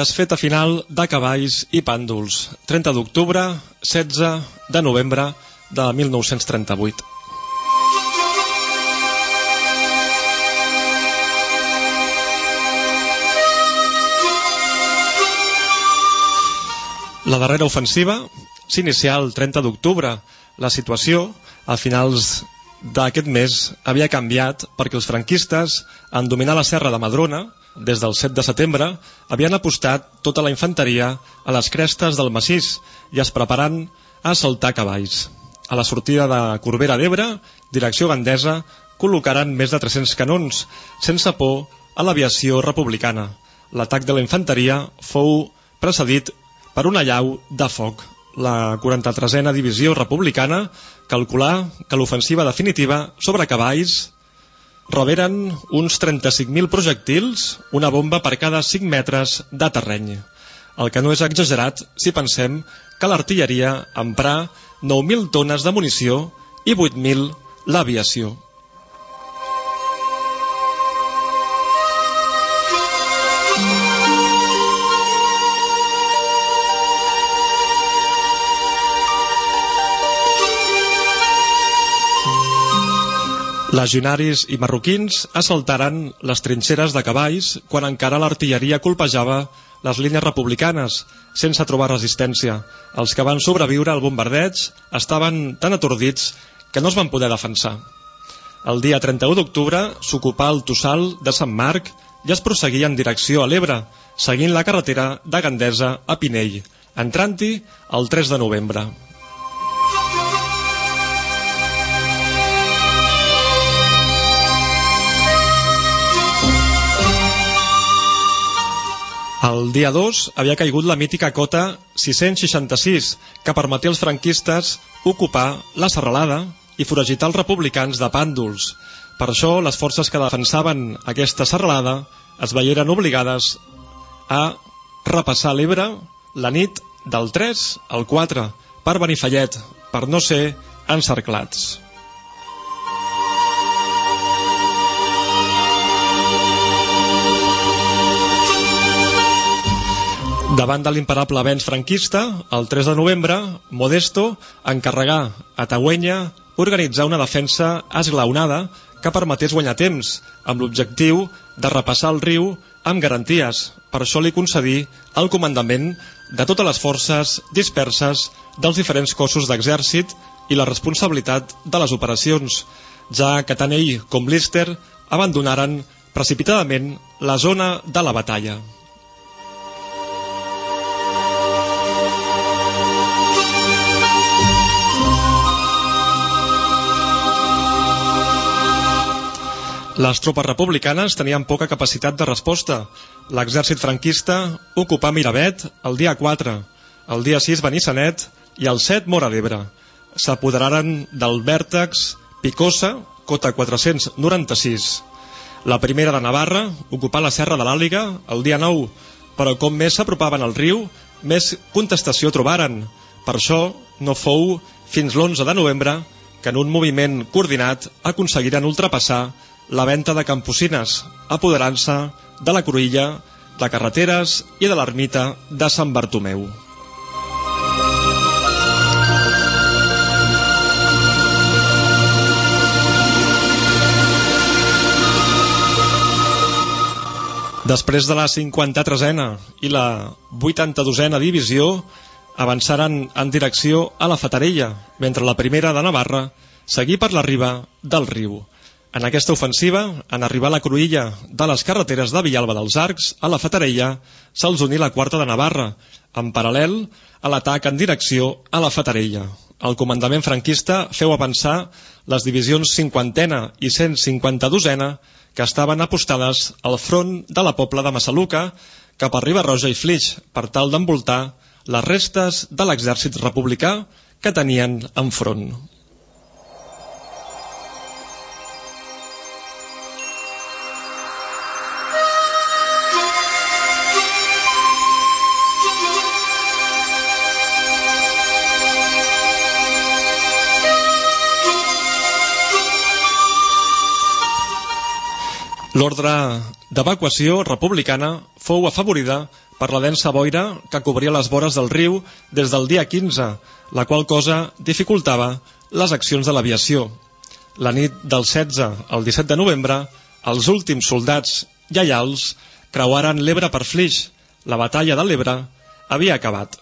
Desfeta final de cavalls i pàndols, 30 d'octubre, 16 de novembre de 1938. La darrera ofensiva s'inicià el 30 d'octubre. La situació, a finals d'aquest mes, havia canviat perquè els franquistes, en dominar la serra de Madrona, des del 7 de setembre, havien apostat tota la infanteria a les crestes del massís i es preparant a assaltar cavalls. A la sortida de Corbera d'Ebre, direcció gandesa, col·locaran més de 300 canons, sense por a l'aviació republicana. L'atac de la infanteria fou precedit per una llau de foc. La 43a Divisió Republicana calculà que l'ofensiva definitiva sobre cavalls reberen uns 35.000 projectils, una bomba per cada 5 metres de terreny. El que no és exagerat si pensem que l'artilleria emprà 9.000 tones de munició i 8.000 l'aviació. Legionaris i marroquins assaltaren les trinxeres de cavalls quan encara l'artilleria colpejava les línies republicanes, sense trobar resistència. Els que van sobreviure al bombardeig estaven tan atordits que no es van poder defensar. El dia 31 d'octubre s'ocupà el Tossal de Sant Marc i es prosseguia en direcció a l'Ebre, seguint la carretera de Gandesa a Pinell, entrant-hi el 3 de novembre. El dia 2 havia caigut la mítica cota 666, que permetia als franquistes ocupar la serralada i foragitar els republicans de pàndols. Per això, les forces que defensaven aquesta serralada es veieren obligades a repassar l'Ebre la nit del 3 al 4 per Benifallet, per no ser encerclats. Davant de l'imparable avenç franquista, el 3 de novembre, Modesto encarregà a Tagüenya organitzar una defensa esglaonada que permetés guanyar temps, amb l'objectiu de repassar el riu amb garanties. Per això li concedí el comandament de totes les forces disperses dels diferents cossos d'exèrcit i la responsabilitat de les operacions, ja que tant ell com Lister abandonaren precipitadament la zona de la batalla. Les tropes republicanes tenien poca capacitat de resposta. L'exèrcit franquista ocupà Miravet el dia 4, el dia 6 Benissanet i el 7 Mora d'Ebre. S'apoderaren del vèrtex Picosa, cota 496. La primera de Navarra ocupà la serra de l'Àliga el dia 9, però com més s'apropaven al riu, més contestació trobaren. Per això no fou fins l'11 de novembre que en un moviment coordinat aconseguiren ultrapassar la venda de camposines, apoderant-se de la Cruïlla, de carreteres i de l'ermita de Sant Bartomeu. Després de la 53a i la 82a divisió, avançaren en direcció a la Fatarella, mentre la primera de Navarra seguí per la riba del riu. En aquesta ofensiva, en arribar a la cruïlla de les carreteres de Villalba dels Arcs, a la Fatarella, se'ls uní la quarta de Navarra, en paral·lel a l'atac en direcció a la Fatarella. El comandament franquista feu avançar les divisions 50a i 152a que estaven apostades al front de la pobla de Massaluca cap a Riba-roja i Flix per tal d'envoltar les restes de l'exèrcit republicà que tenien enfront. L'ordre d'evacuació republicana fou afavorida per la densa boira que cobria les vores del riu des del dia 15, la qual cosa dificultava les accions de l'aviació. La nit del 16 al 17 de novembre, els últims soldats lleials creuaren l'Ebre per Flix. La batalla de l'Ebre havia acabat.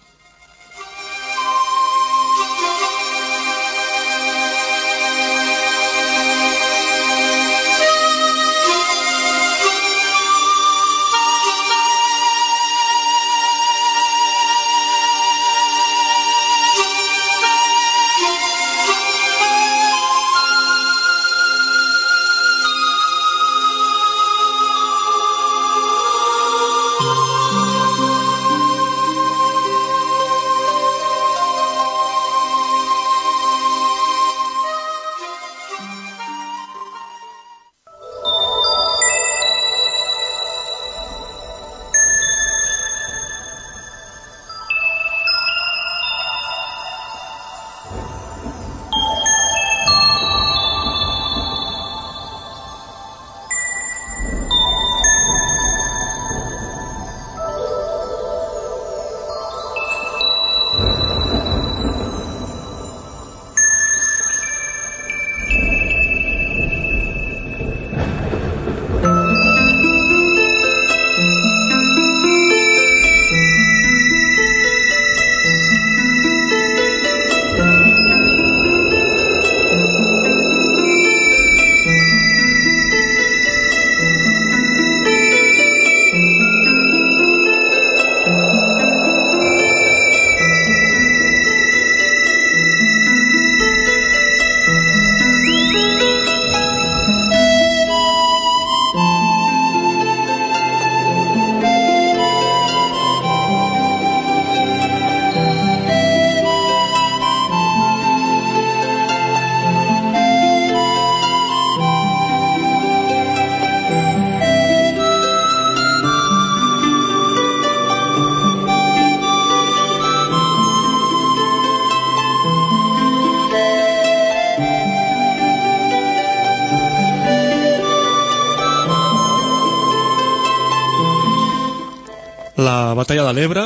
Batalla de l'Ebre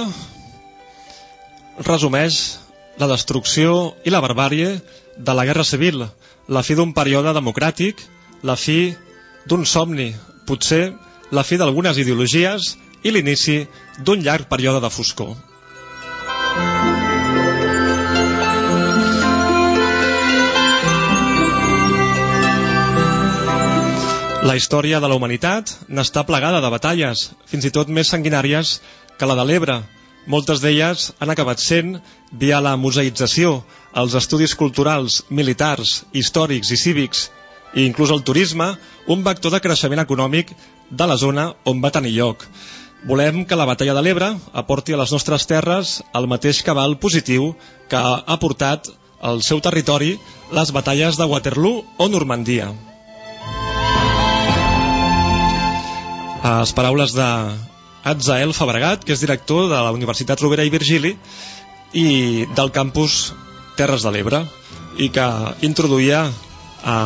resumeix la destrucció i la barbàrie de la Guerra Civil, la fi d'un període democràtic, la fi d'un somni, potser la fi d'algunes ideologies i l'inici d'un llarg període de foscor. La història de la humanitat n'està plegada de batalles, fins i tot més sanguinàries que la de l'Ebre. Moltes d'elles han acabat sent, via la museïtzació, els estudis culturals, militars, històrics i cívics, i inclús el turisme, un vector de creixement econòmic de la zona on va tenir lloc. Volem que la batalla de l'Ebre aporti a les nostres terres el mateix cabal positiu que ha aportat al seu territori les batalles de Waterloo o Normandia. a les paraules de Atzael Fabregat, que és director de la Universitat Rovira i Virgili i del campus Terres de l'Ebre i que introduïa a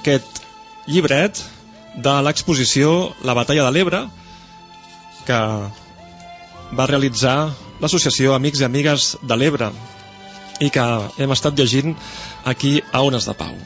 aquest llibret de l'exposició La batalla de l'Ebre que va realitzar l'associació Amics i Amigues de l'Ebre i que hem estat llegint aquí a Ones de Pau.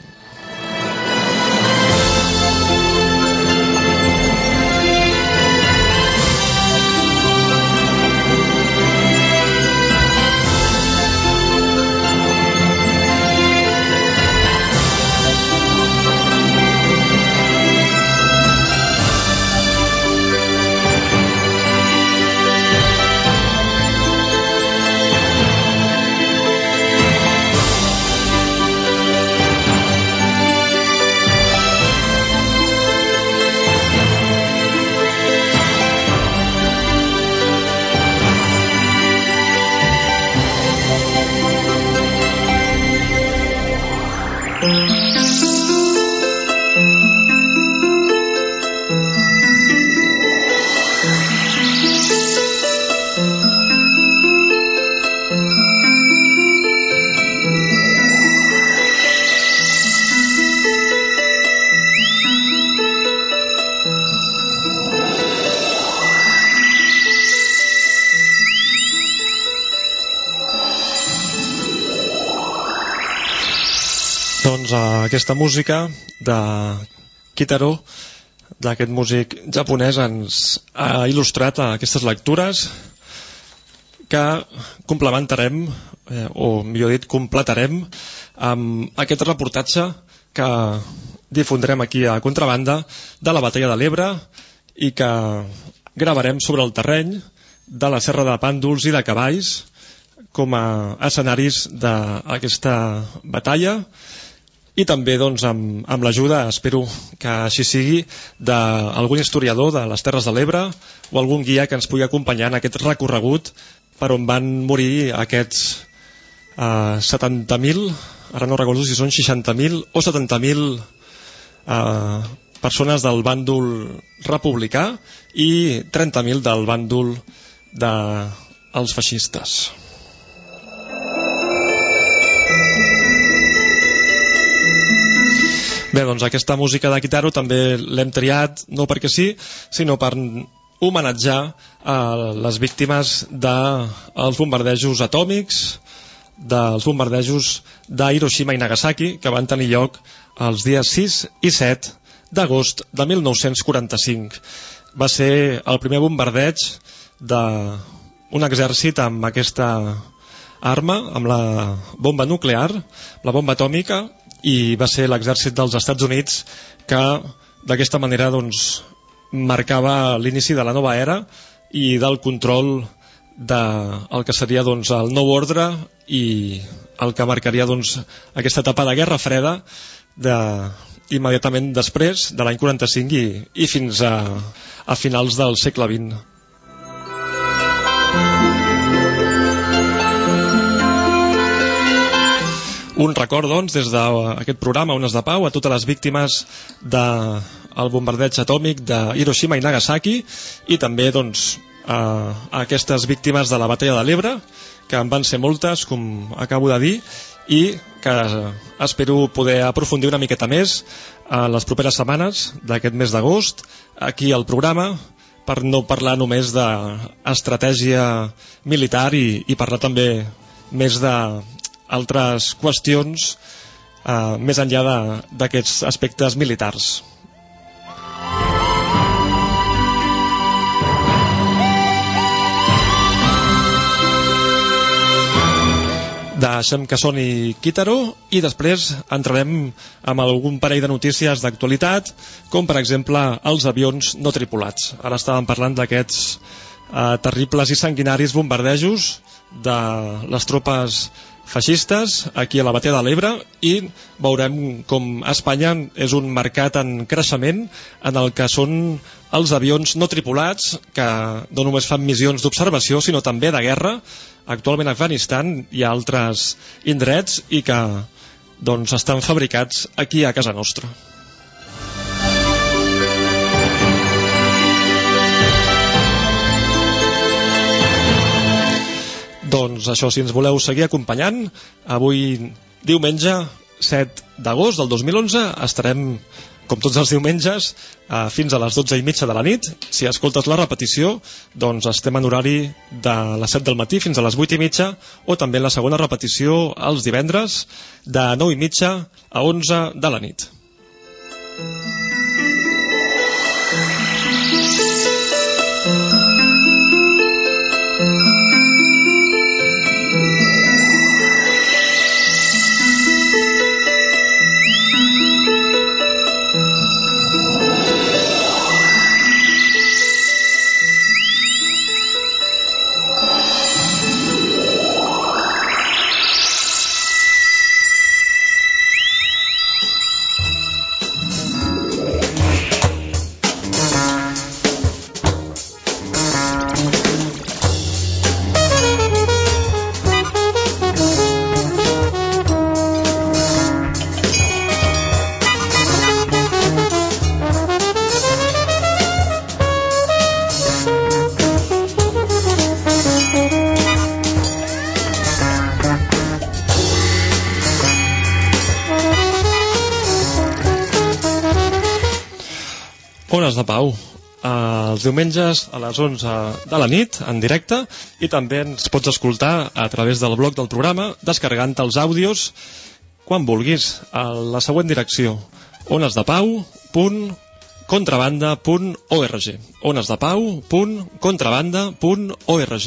Aquesta música de Kitaro, d'aquest músic japonès, ens ha il·lustrat aquestes lectures que complementarem, eh, o millor dit, completarem amb aquest reportatge que difondrem aquí a contrabanda de la batalla de l'Ebre i que gravarem sobre el terreny de la Serra de Pàndols i de Cavalls com a escenaris d'aquesta batalla i també doncs, amb, amb l'ajuda, espero que així sigui, d'algun historiador de les Terres de l'Ebre o algun guia que ens pugui acompanyar en aquest recorregut per on van morir aquests eh, 70.000, ara no recordo si són 60.000 o 70.000 eh, persones del bàndol republicà i 30.000 del bàndol dels feixistes. Bé, doncs aquesta música de Kitaro també l'hem triat no perquè sí, sinó per homenatjar a les víctimes dels bombardejos atòmics, dels bombardejos de Hiroshima i Nagasaki, que van tenir lloc els dies 6 i 7 d'agost de 1945. Va ser el primer bombardeig d'un exèrcit amb aquesta arma, amb la bomba nuclear, la bomba atòmica, i va ser l'exèrcit dels Estats Units que d'aquesta manera doncs, marcava l'inici de la nova era i del control del de que seria doncs, el nou ordre i el que marcaria doncs, aquesta etapa de Guerra Freda de, immediatament després de l'any 45 i, i fins a, a finals del segle XX. Un record, doncs, des d'aquest programa Ones de Pau a totes les víctimes del de bombardeig atòmic de Hiroshima i Nagasaki i també doncs, a, a aquestes víctimes de la batalla de l'Ebre, que en van ser moltes, com acabo de dir, i que espero poder aprofundir una miqueta més en les properes setmanes d'aquest mes d'agost, aquí al programa, per no parlar només d'estratègia militar i, i parlar també més d'altres qüestions eh, més enllà d'aquests aspectes militars. deixem que soni Quítaro i després entrarem amb algun parell de notícies d'actualitat, com per exemple els avions no tripulats. Ara estàvem parlant d'aquests eh, terribles i sanguinaris bombardejos de les tropes feixistes aquí a la Batea de l'Ebre i veurem com Espanya és un mercat en creixement en el que són els avions no tripulats que no només fan missions d'observació sinó també de guerra actualment a Afganistan hi ha altres indrets i que doncs, estan fabricats aquí a casa nostra. Doncs això, si ens voleu seguir acompanyant, avui diumenge 7 d'agost del 2011 estarem com tots els diumenges, eh, fins a les 12 i mitja de la nit. Si escoltes la repetició, doncs estem en horari de les 7 del matí fins a les 8 i mitja, o també la segona repetició els divendres de 9 i mitja a 11 de la nit. Pau. Els diumenges a les 11 de la nit en directe i també ens pots escoltar a través del blog del programa descarregant els àudios quan vulguis a la següent direcció onesdepau.contrabanda.org onesdepau.contrabanda.org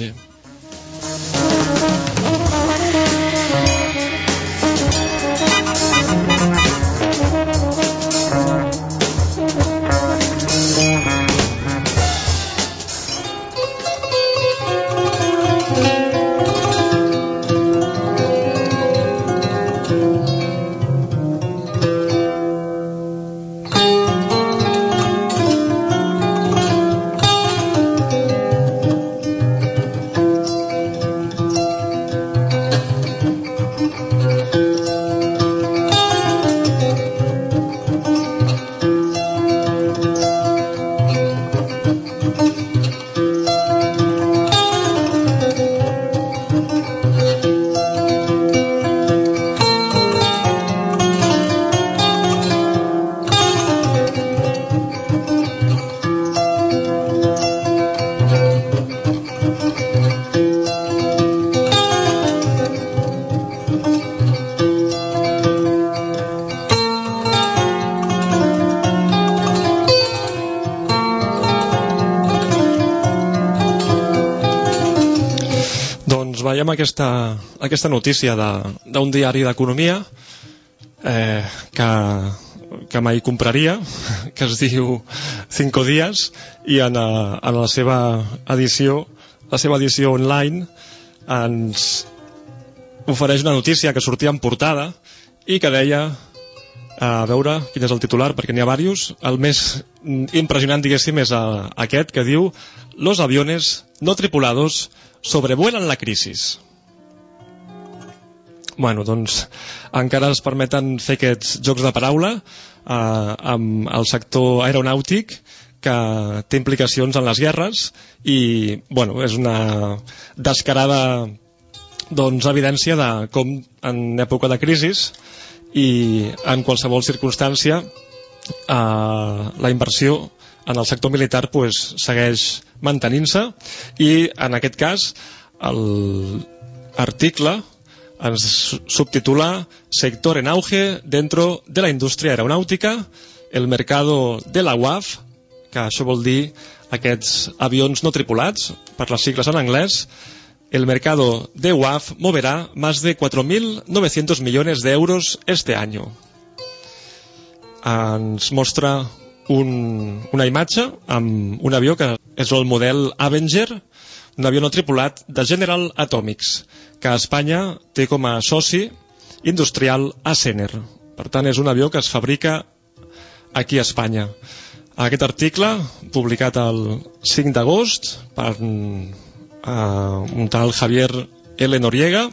aquesta, aquesta notícia d'un diari d'economia eh, que, que mai compraria, que es diu Cinco Dies, i en, a, eh, en la seva edició, la seva edició online, ens ofereix una notícia que sortia en portada i que deia a veure quin és el titular, perquè n'hi ha diversos. El més impressionant, diguéssim, és aquest que diu Los aviones no tripulados sobrevuelan la crisi. Bueno, doncs encara es permeten fer aquests jocs de paraula eh, amb el sector aeronàutic que té implicacions en les guerres i bueno, és una descarada doncs, evidència de com en època de crisi i en qualsevol circumstància eh, la inversió en el sector militar pues, segueix mantenint-se i en aquest cas l'article ens subtitula Sector en auge dentro de la indústria aeronáutica, el mercado de la UAF, que això vol dir aquests avions no tripulats, per les sigles en anglès, el mercado de UAF moverá más de 4.900 millones de euros este año. Ens mostra un, una imatge amb un avió que és el model Avenger, un avió no tripulat de General Atomics, que a Espanya té com a soci industrial Asener. Per tant, és un avió que es fabrica aquí a Espanya. Aquest article, publicat el 5 d'agost per a un tal Javier L. Noriega,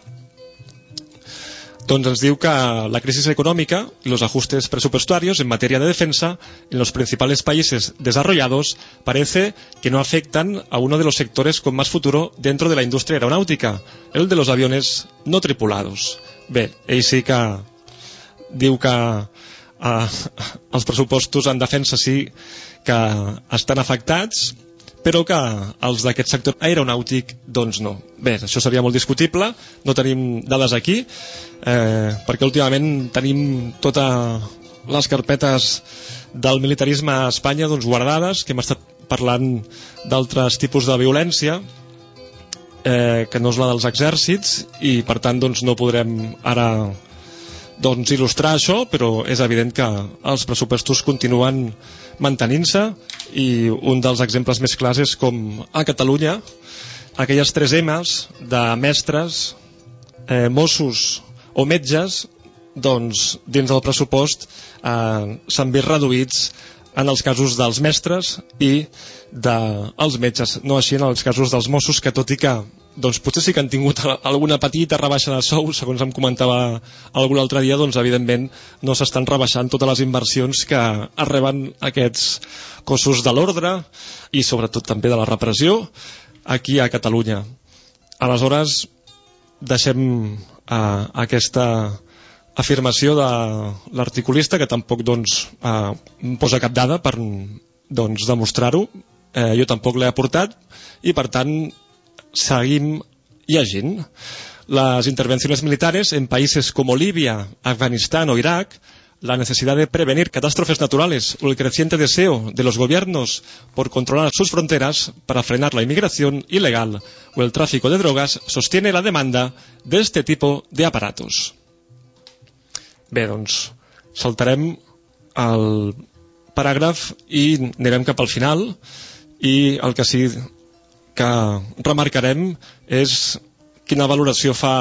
doncs ens diu que la crisis económica y los ajustes presupuestarios en materia de defensa en los principales países desarrollados parece que no afectan a uno de los sectores con más futuro dentro de la industria aeronáutica, el de los aviones no tripulados. Bé, ell sí que diu que eh, els pressupostos en defensa sí que estan afectats però que els d'aquest sector aeronàutic doncs no. Bé, això seria molt discutible, no tenim dades aquí, eh, perquè últimament tenim totes les carpetes del militarisme a Espanya doncs, guardades, que hem estat parlant d'altres tipus de violència, eh, que no és la dels exèrcits, i per tant doncs, no podrem ara doncs, il·lustrar això, però és evident que els pressupostos continuen mantenint-se i un dels exemples més clars és com a Catalunya aquelles tres M's de mestres, eh, Mossos o metges doncs dins del pressupost eh, s'han vist reduïts en els casos dels mestres i dels de, metges, no així en els casos dels Mossos que tot i que doncs potser sí que han tingut alguna petita rebaixa de sou, segons em comentava algú l'altre dia, doncs evidentment no s'estan rebaixant totes les inversions que reben aquests cossos de l'ordre i sobretot també de la repressió aquí a Catalunya. Aleshores, deixem eh, aquesta afirmació de l'articulista que tampoc doncs, eh, posa cap dada per doncs, demostrar-ho eh, jo tampoc l'he aportat i per tant seguim llegint. Las intervenciones militares en países como Libia, Afganistán o Irak, la necesidad de prevenir catástrofes naturales o el creciente deseo de los gobiernos por controlar sus fronteras para frenar la inmigración ilegal o el tráfico de drogas sostiene la demanda de este tipo de aparatos. Bé, doncs, saltarem el paràgraf i anirem cap al final i el que sí que remarcarem és quina valoració fa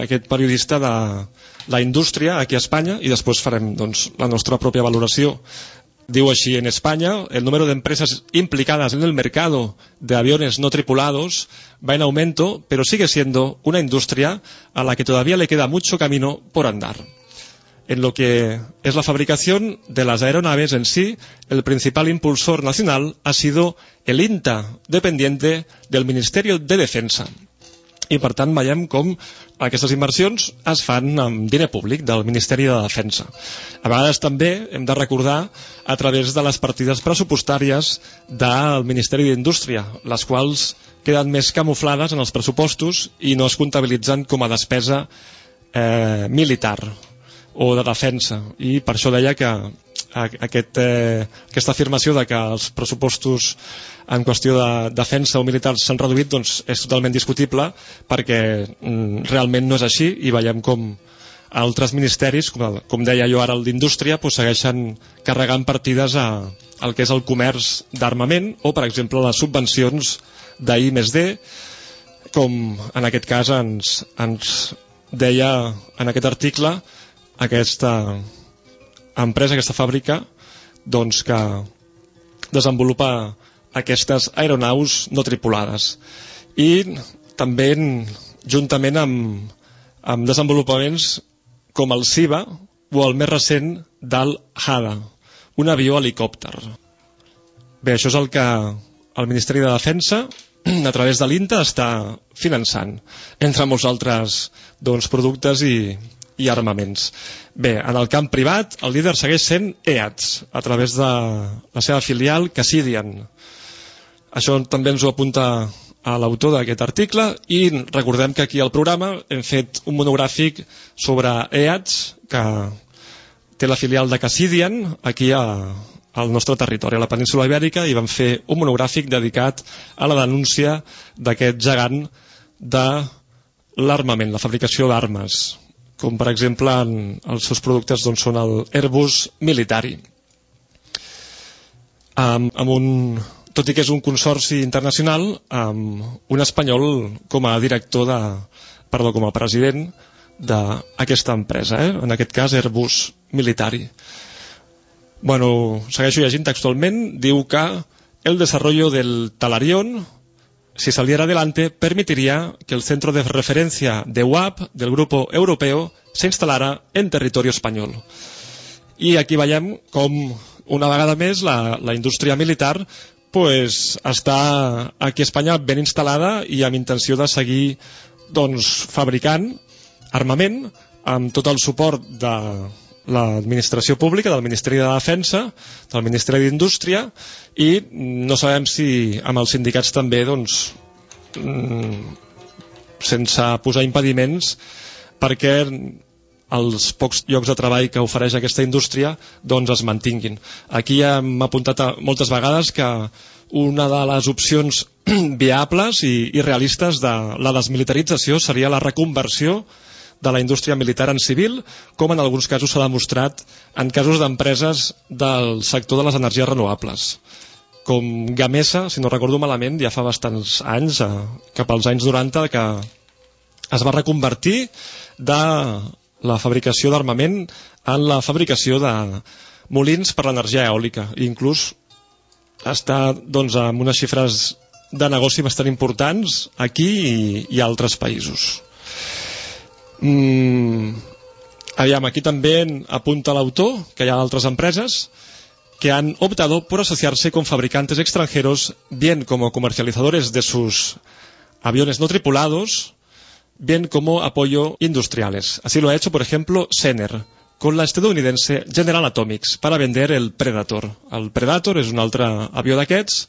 aquest periodista de la indústria aquí a Espanya i després farem doncs, la nostra pròpia valoració. Diu així, en España el número de empresas implicadas en el mercado de aviones no tripulados va en aumento, pero sigue siendo una industria a la que todavía le queda mucho camino por andar. En lo que es la fabricación de las aeronaves en sí, el principal impulsor nacional ha sido el INTA, dependiente del Ministerio de Defensa. I, per tant, veiem com aquestes inversions es fan amb diner públic del Ministeri de Defensa. A vegades també hem de recordar a través de les partides pressupostàries del Ministeri d'Indústria, les quals queden més camuflades en els pressupostos i no es comptabilitzen com a despesa eh, militar o de defensa. I per això deia que aquest, eh, aquesta afirmació de que els pressupostos en qüestió de defensa o militars s'han reduït doncs és totalment discutible perquè mm, realment no és així i veiem com altres ministeris, com, com deia jo ara el d'Indústria, doncs segueixen carregant partides a, al que és el comerç d'armament o, per exemple, les subvencions d'I més D, com en aquest cas ens, ens deia en aquest article aquesta empresa, aquesta fàbrica doncs que desenvolupa aquestes aeronaus no tripulades i també juntament amb, amb desenvolupaments com el SIVA o el més recent del HADA, un avió helicòpter. Bé, això és el que el Ministeri de Defensa a través de l'INTA està finançant, entre molts altres doncs, productes i, i armaments. Bé, en el camp privat, el líder segueix sent EATS, a través de la seva filial Cassidian. Això també ens ho apunta a l'autor d'aquest article i recordem que aquí al programa hem fet un monogràfic sobre EATS, que té la filial de Cassidian, aquí a, al nostre territori, a la península Ibèrica, i vam fer un monogràfic dedicat a la denúncia d'aquest gegant de l'armament, la fabricació d'armes, com per exemple en els seus productes doncs, són el Airbus Militari. Amb, amb un, tot i que és un consorci internacional, amb un espanyol com a director de, perdó, com a president d'aquesta empresa, eh? en aquest cas Airbus Militari. Bueno, segueixo llegint textualment, diu que el desarrollo del Talarión si saliera adelante, permitiría que el centro de referencia de UAP del grupo europeo se instalara en territori espanyol. I aquí veiem com una vegada més la, la indústria militar pues, està aquí a Espanya ben instal·lada i amb intenció de seguir doncs, fabricant armament amb tot el suport de l'administració pública, del Ministeri de Defensa, del Ministeri d'Indústria i no sabem si amb els sindicats també doncs, mm, sense posar impediments perquè els pocs llocs de treball que ofereix aquesta indústria doncs es mantinguin. Aquí hem apuntat moltes vegades que una de les opcions viables i, i realistes de la desmilitarització seria la reconversió de la indústria militar en civil, com en alguns casos s'ha demostrat en casos d'empreses del sector de les energies renovables com Gamesa, si no recordo malament, ja fa bastants anys, eh, cap als anys 90, que es va reconvertir de la fabricació d'armament en la fabricació de molins per l'energia eòlica. I inclús està doncs, amb unes xifres de negoci bastant importants aquí i, i altres països. Mm, aviam, aquí també apunta l'autor que hi ha altres empreses que han optado por asociarse con fabricantes extranjeros bien como comercializadores de sus aviones no tripulados, bien como apoyo industriales. Así lo ha hecho, por ejemplo, Sener, con la estadounidense General Atomics, para vender el Predator. El Predator és un altre avió d'aquests,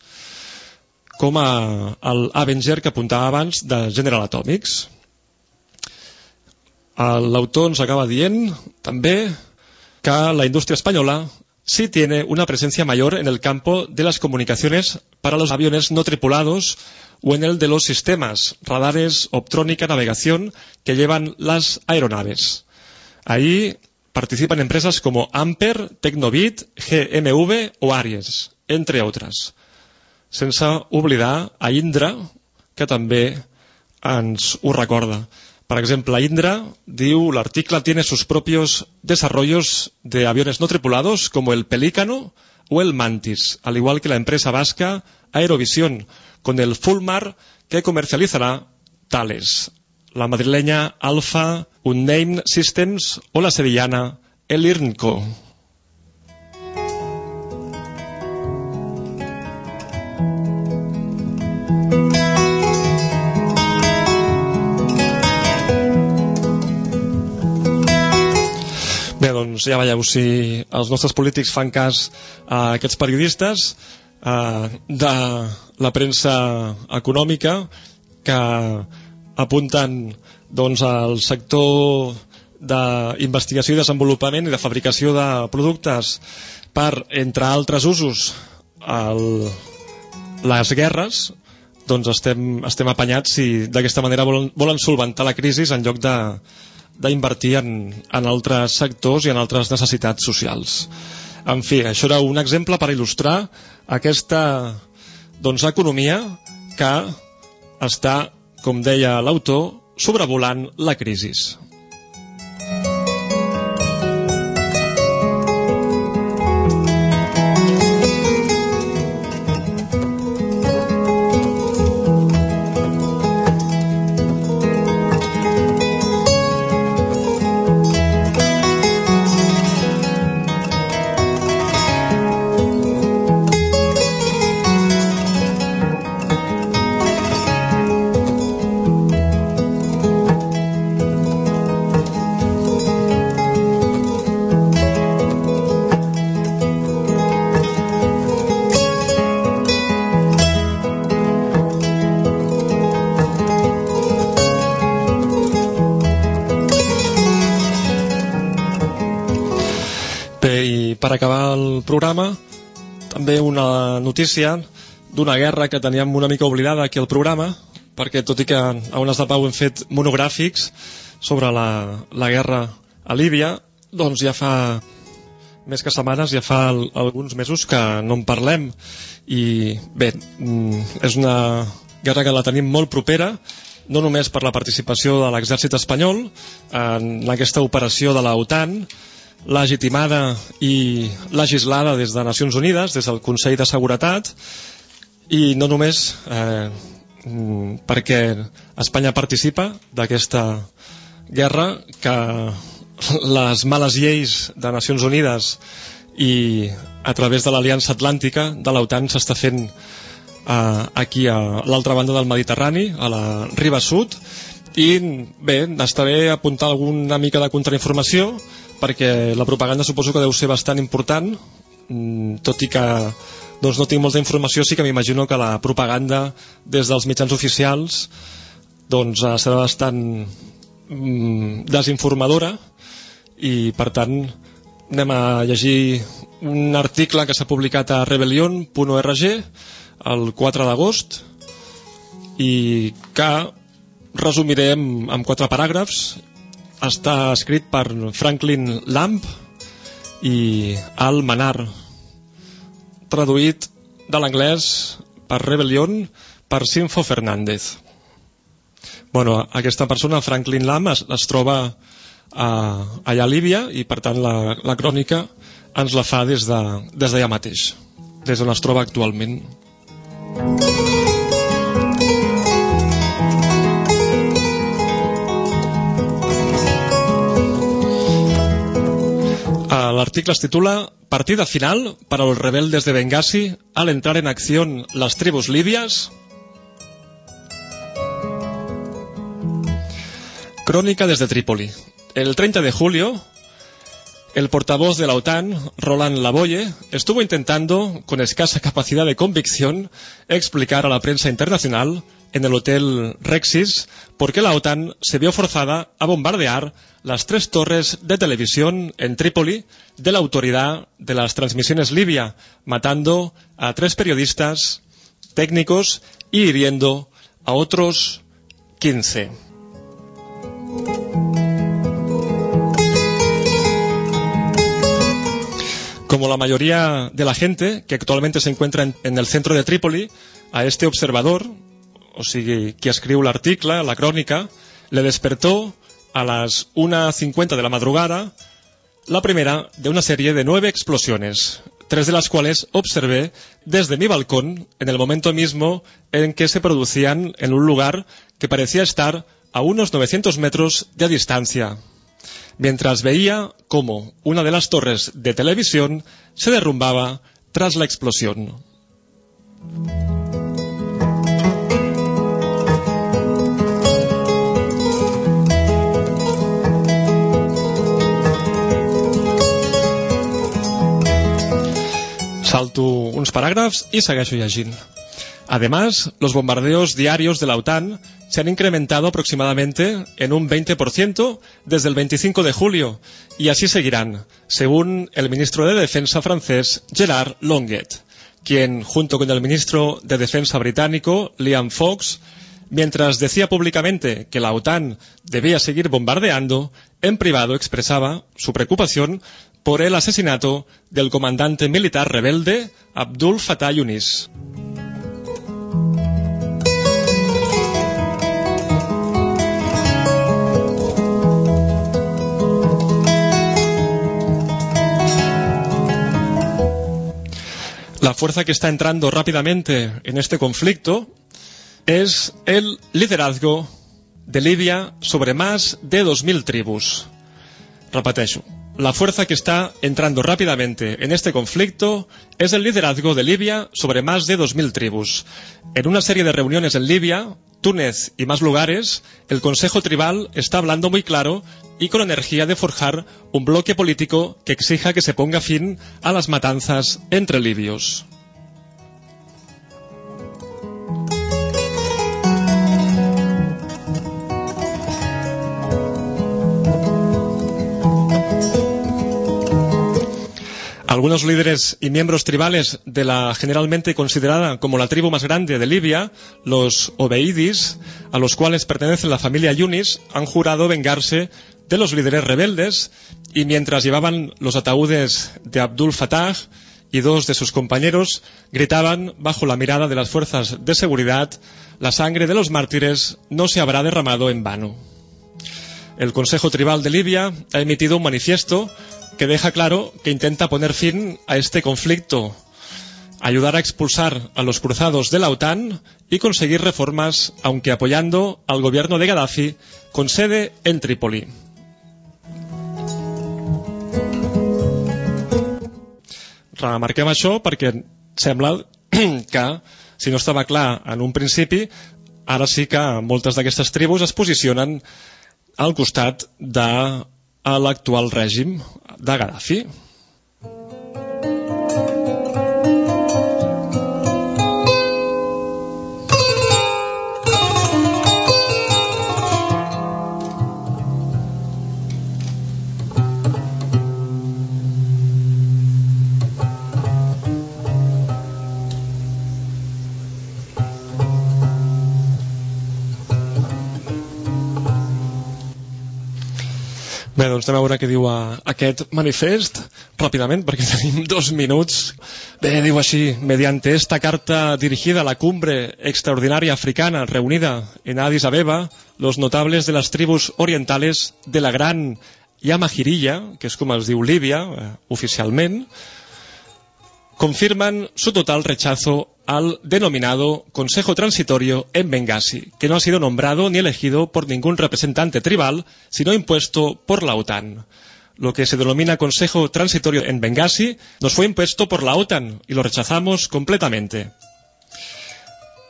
com a, el Avenger que apuntava abans de General Atomics. L'autor ens acaba dient també que la indústria espanyola sí tiene una presencia mayor en el campo de las comunicaciones para los aviones no tripulados o en el de los sistemas, radares, optrónica, navegación que llevan las aeronaves. Ahí participan empresas como Amper, Tecnobit, GMV o Aries, entre otras. Sense oblidar a Indra, que també ens ho recorda. Por ejemplo, Indra, diu, artículo tiene sus propios desarrollos de aviones no tripulados como el Pelícano o el Mantis, al igual que la empresa vasca Aerovisión, con el Fulmar que comercializará tales. La madrileña Alfa, Unnamed Systems o la sevillana El Irnco. Doncs ja veieu, si els nostres polítics fan cas a aquests periodistes eh, de la premsa econòmica que apunten doncs, al sector d'investigació i desenvolupament i de fabricació de productes per, entre altres usos, el, les guerres, doncs estem, estem apanyats si d'aquesta manera volen, volen solventar la crisi en lloc de, d'invertir en, en altres sectors i en altres necessitats socials. En fi, això era un exemple per il·lustrar aquesta doncs, economia que està, com deia l'autor, sobrevolant la crisi. Per acabar el programa, també una notícia d'una guerra que teníem una mica oblidada aquí al programa, perquè tot i que a Ones de Pau hem fet monogràfics sobre la, la guerra a Líbia, doncs ja fa més que setmanes, ja fa el, alguns mesos que no en parlem. I bé, mm, és una guerra que la tenim molt propera no només per la participació de l'exèrcit espanyol en aquesta operació de la OTAN legitimada i legislada des de Nacions Unides, des del Consell de Seguretat i no només eh, perquè Espanya participa d'aquesta guerra que les males lleis de Nacions Unides i a través de l'Aliança Atlàntica de l'OTAN s'està fent eh, aquí a l'altra banda del Mediterrani, a la riba sud, i bé, està bé apuntar alguna mica de contrainformació perquè la propaganda suposo que deu ser bastant important. Mm, tot i que doncs no tinc molta informació sí que m'imagino que la propaganda des dels mitjans oficials doncs eh, serà bastant mm, desinformadora. I per tant anem a llegir un article que s'ha publicat a rebellion.org el 4 d'agost i que resumirem amb quatre paràgrafs. Està escrit per Franklin Lamb i Al Manar traduït de l'anglès per Rebellion per Sinfo Fernández. Bueno, aquesta persona Franklin Lamb es, es troba a, allà a Líbia i per tant la, la crònica ens la fa des d'allà de, mateix des d'on es troba actualment L'article es titula Partida final para los rebeldes de Benghazi al entrar en acción las tribus libias. Crónica desde Trípoli. El 30 de julio, el portavoz de la OTAN, Roland Lavoye, estuvo intentando, con escasa capacidad de convicción, explicar a la prensa internacional en el Hotel Rexis por qué la OTAN se vio forzada a bombardear las tres torres de televisión en Trípoli de la autoridad de las transmisiones libia, matando a tres periodistas técnicos y hiriendo a otros 15. Como la mayoría de la gente que actualmente se encuentra en, el centro de Trípoli, a este observador, o sigui, qui escriu l'article, la crònica, le despertó a las 1.50 de la madrugada la primera de una serie de nueve explosiones, tres de las cuales observé desde mi balcón en el momento mismo en que se producían en un lugar que parecía estar a unos 900 metros de distancia, mientras veía cómo una de las torres de televisión se derrumbaba tras la explosión. Salto parágrafos y segueixo llegint. Además, los bombardeos diarios de la OTAN se han incrementado aproximadamente en un 20% desde el 25 de julio y así seguirán, según el ministro de Defensa francés Gerard Longuet, quien, junto con el ministro de Defensa británico Liam Fox, mientras decía públicamente que la OTAN debía seguir bombardeando, en privado expresaba su preocupación por el asesinato del comandante militar rebelde Abdul Fattah Yunis. La fuerza que está entrando rápidamente en este conflicto es el liderazgo de Libia sobre más de 2.000 tribus. Repeteixo, la fuerza que está entrando rápidamente en este conflicto es el liderazgo de Libia sobre más de 2.000 tribus. En una serie de reuniones en Libia, Túnez y más lugares, el Consejo Tribal está hablando muy claro y con energía de forjar un bloque político que exija que se ponga fin a las matanzas entre libios. Algunos líderes y miembros tribales de la generalmente considerada como la tribu más grande de Libia, los Obeidis, a los cuales pertenece la familia Yunis, han jurado vengarse de los líderes rebeldes y mientras llevaban los ataúdes de Abdul Fattah y dos de sus compañeros gritaban bajo la mirada de las fuerzas de seguridad la sangre de los mártires no se habrá derramado en vano. El Consejo Tribal de Libia ha emitido un manifiesto que deja claro que intenta poner fin a este conflicto, ayudar a expulsar a los cruzados de la OTAN y conseguir reformas, aunque apoyando al gobierno de Gaddafi con sede en Trípoli. Remarquem això perquè sembla que, si no estava clar en un principi, ara sí que moltes d'aquestes tribus es posicionen al costat de l'actual règim de Gaddafi. Anem a veure què diu a, aquest manifest ràpidament, perquè tenim dos minuts. Bé, diu així, mediante esta carta dirigida a la cumbre extraordinaria africana reunida en Addis Abeba, los notables de las tribus orientales de la gran Yamahirilla, que és com es diu Líbia, eh, oficialment, confirman su total rechazo al denominado Consejo Transitorio en Benghazi, que no ha sido nombrado ni elegido por ningún representante tribal, sino impuesto por la OTAN. Lo que se denomina Consejo Transitorio en Benghazi nos fue impuesto por la OTAN y lo rechazamos completamente.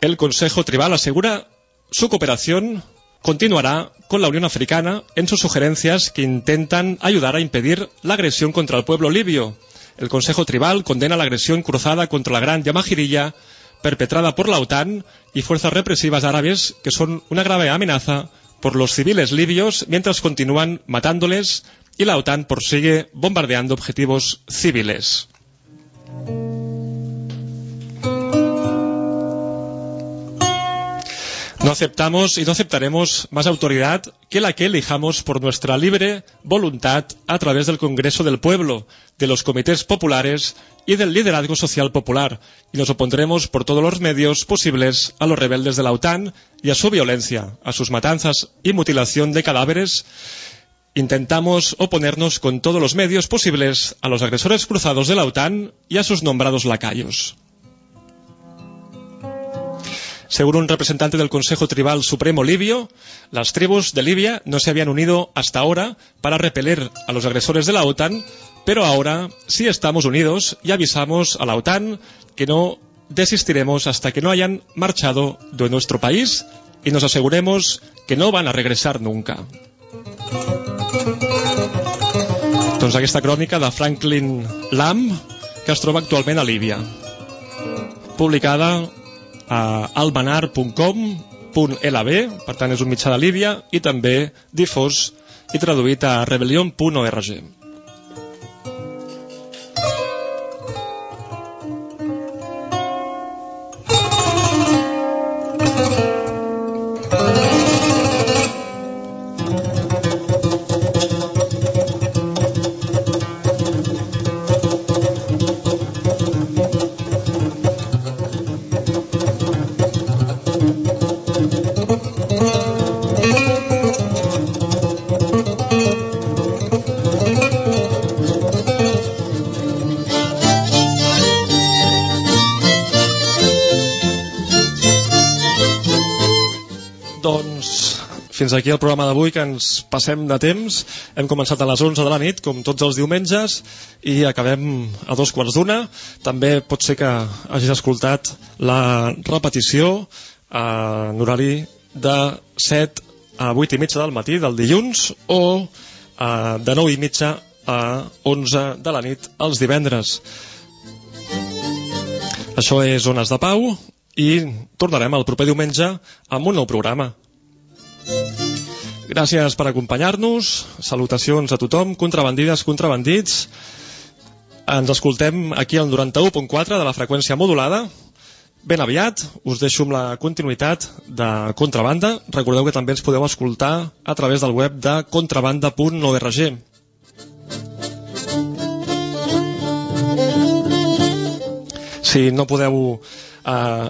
El Consejo Tribal asegura su cooperación continuará con la Unión Africana en sus sugerencias que intentan ayudar a impedir la agresión contra el pueblo libio, el Consejo Tribal condena la agresión cruzada contra la Gran Yamahirilla perpetrada por la OTAN y fuerzas represivas árabes que son una grave amenaza por los civiles libios mientras continúan matándoles y la OTAN prosigue bombardeando objetivos civiles. No aceptamos y no aceptaremos más autoridad que la que elijamos por nuestra libre voluntad a través del Congreso del Pueblo, de los comités populares y del liderazgo social popular, y nos opondremos por todos los medios posibles a los rebeldes de la OTAN y a su violencia, a sus matanzas y mutilación de cadáveres. Intentamos oponernos con todos los medios posibles a los agresores cruzados de la OTAN y a sus nombrados lacayos. Según un representante del Consejo Tribal Supremo libio, las tribus de Libia no se habían unido hasta ahora para repeler a los agresores de la OTAN, pero ahora sí estamos unidos y avisamos a la OTAN que no desistiremos hasta que no hayan marchado de nuestro país y nos aseguremos que no van a regresar nunca. Doncs aquesta crònica de Franklin Lamb, que es troba actualment a Líbia. Publicada a almanar.com.lb, per tant és un mitjà de Líbia, i també difós i traduït a rebellion.org. fins aquí el programa d'avui que ens passem de temps. Hem començat a les 11 de la nit, com tots els diumenges, i acabem a dos quarts d'una. També pot ser que hagis escoltat la repetició en horari de 7 a 8 i mitja del matí del dilluns o eh, de 9 i mitja a 11 de la nit els divendres. Això és Ones de Pau i tornarem el proper diumenge amb un nou programa. Gràcies per acompanyar-nos, salutacions a tothom, contrabandides, contrabandits, Ens escoltem aquí al 91.4 de la freqüència modulada. Ben aviat us deixo amb la continuïtat de Contrabanda. Recordeu que també ens podeu escoltar a través del web de contrabanda.org. Si no podeu eh,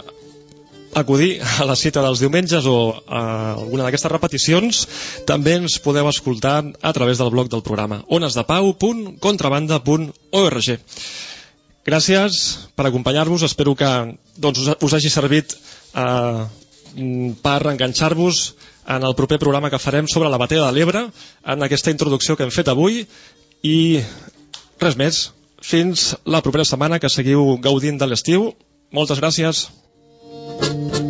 acudir a la cita dels diumenges o a alguna d'aquestes repeticions, també ens podeu escoltar a través del blog del programa onesdepau.contrabanda.org Gràcies per acompanyar-vos, espero que doncs, us, us hagi servit eh, per enganxar-vos en el proper programa que farem sobre la batalla de l'Ebre, en aquesta introducció que hem fet avui, i res més, fins la propera setmana que seguiu gaudint de l'estiu. Moltes gràcies. Música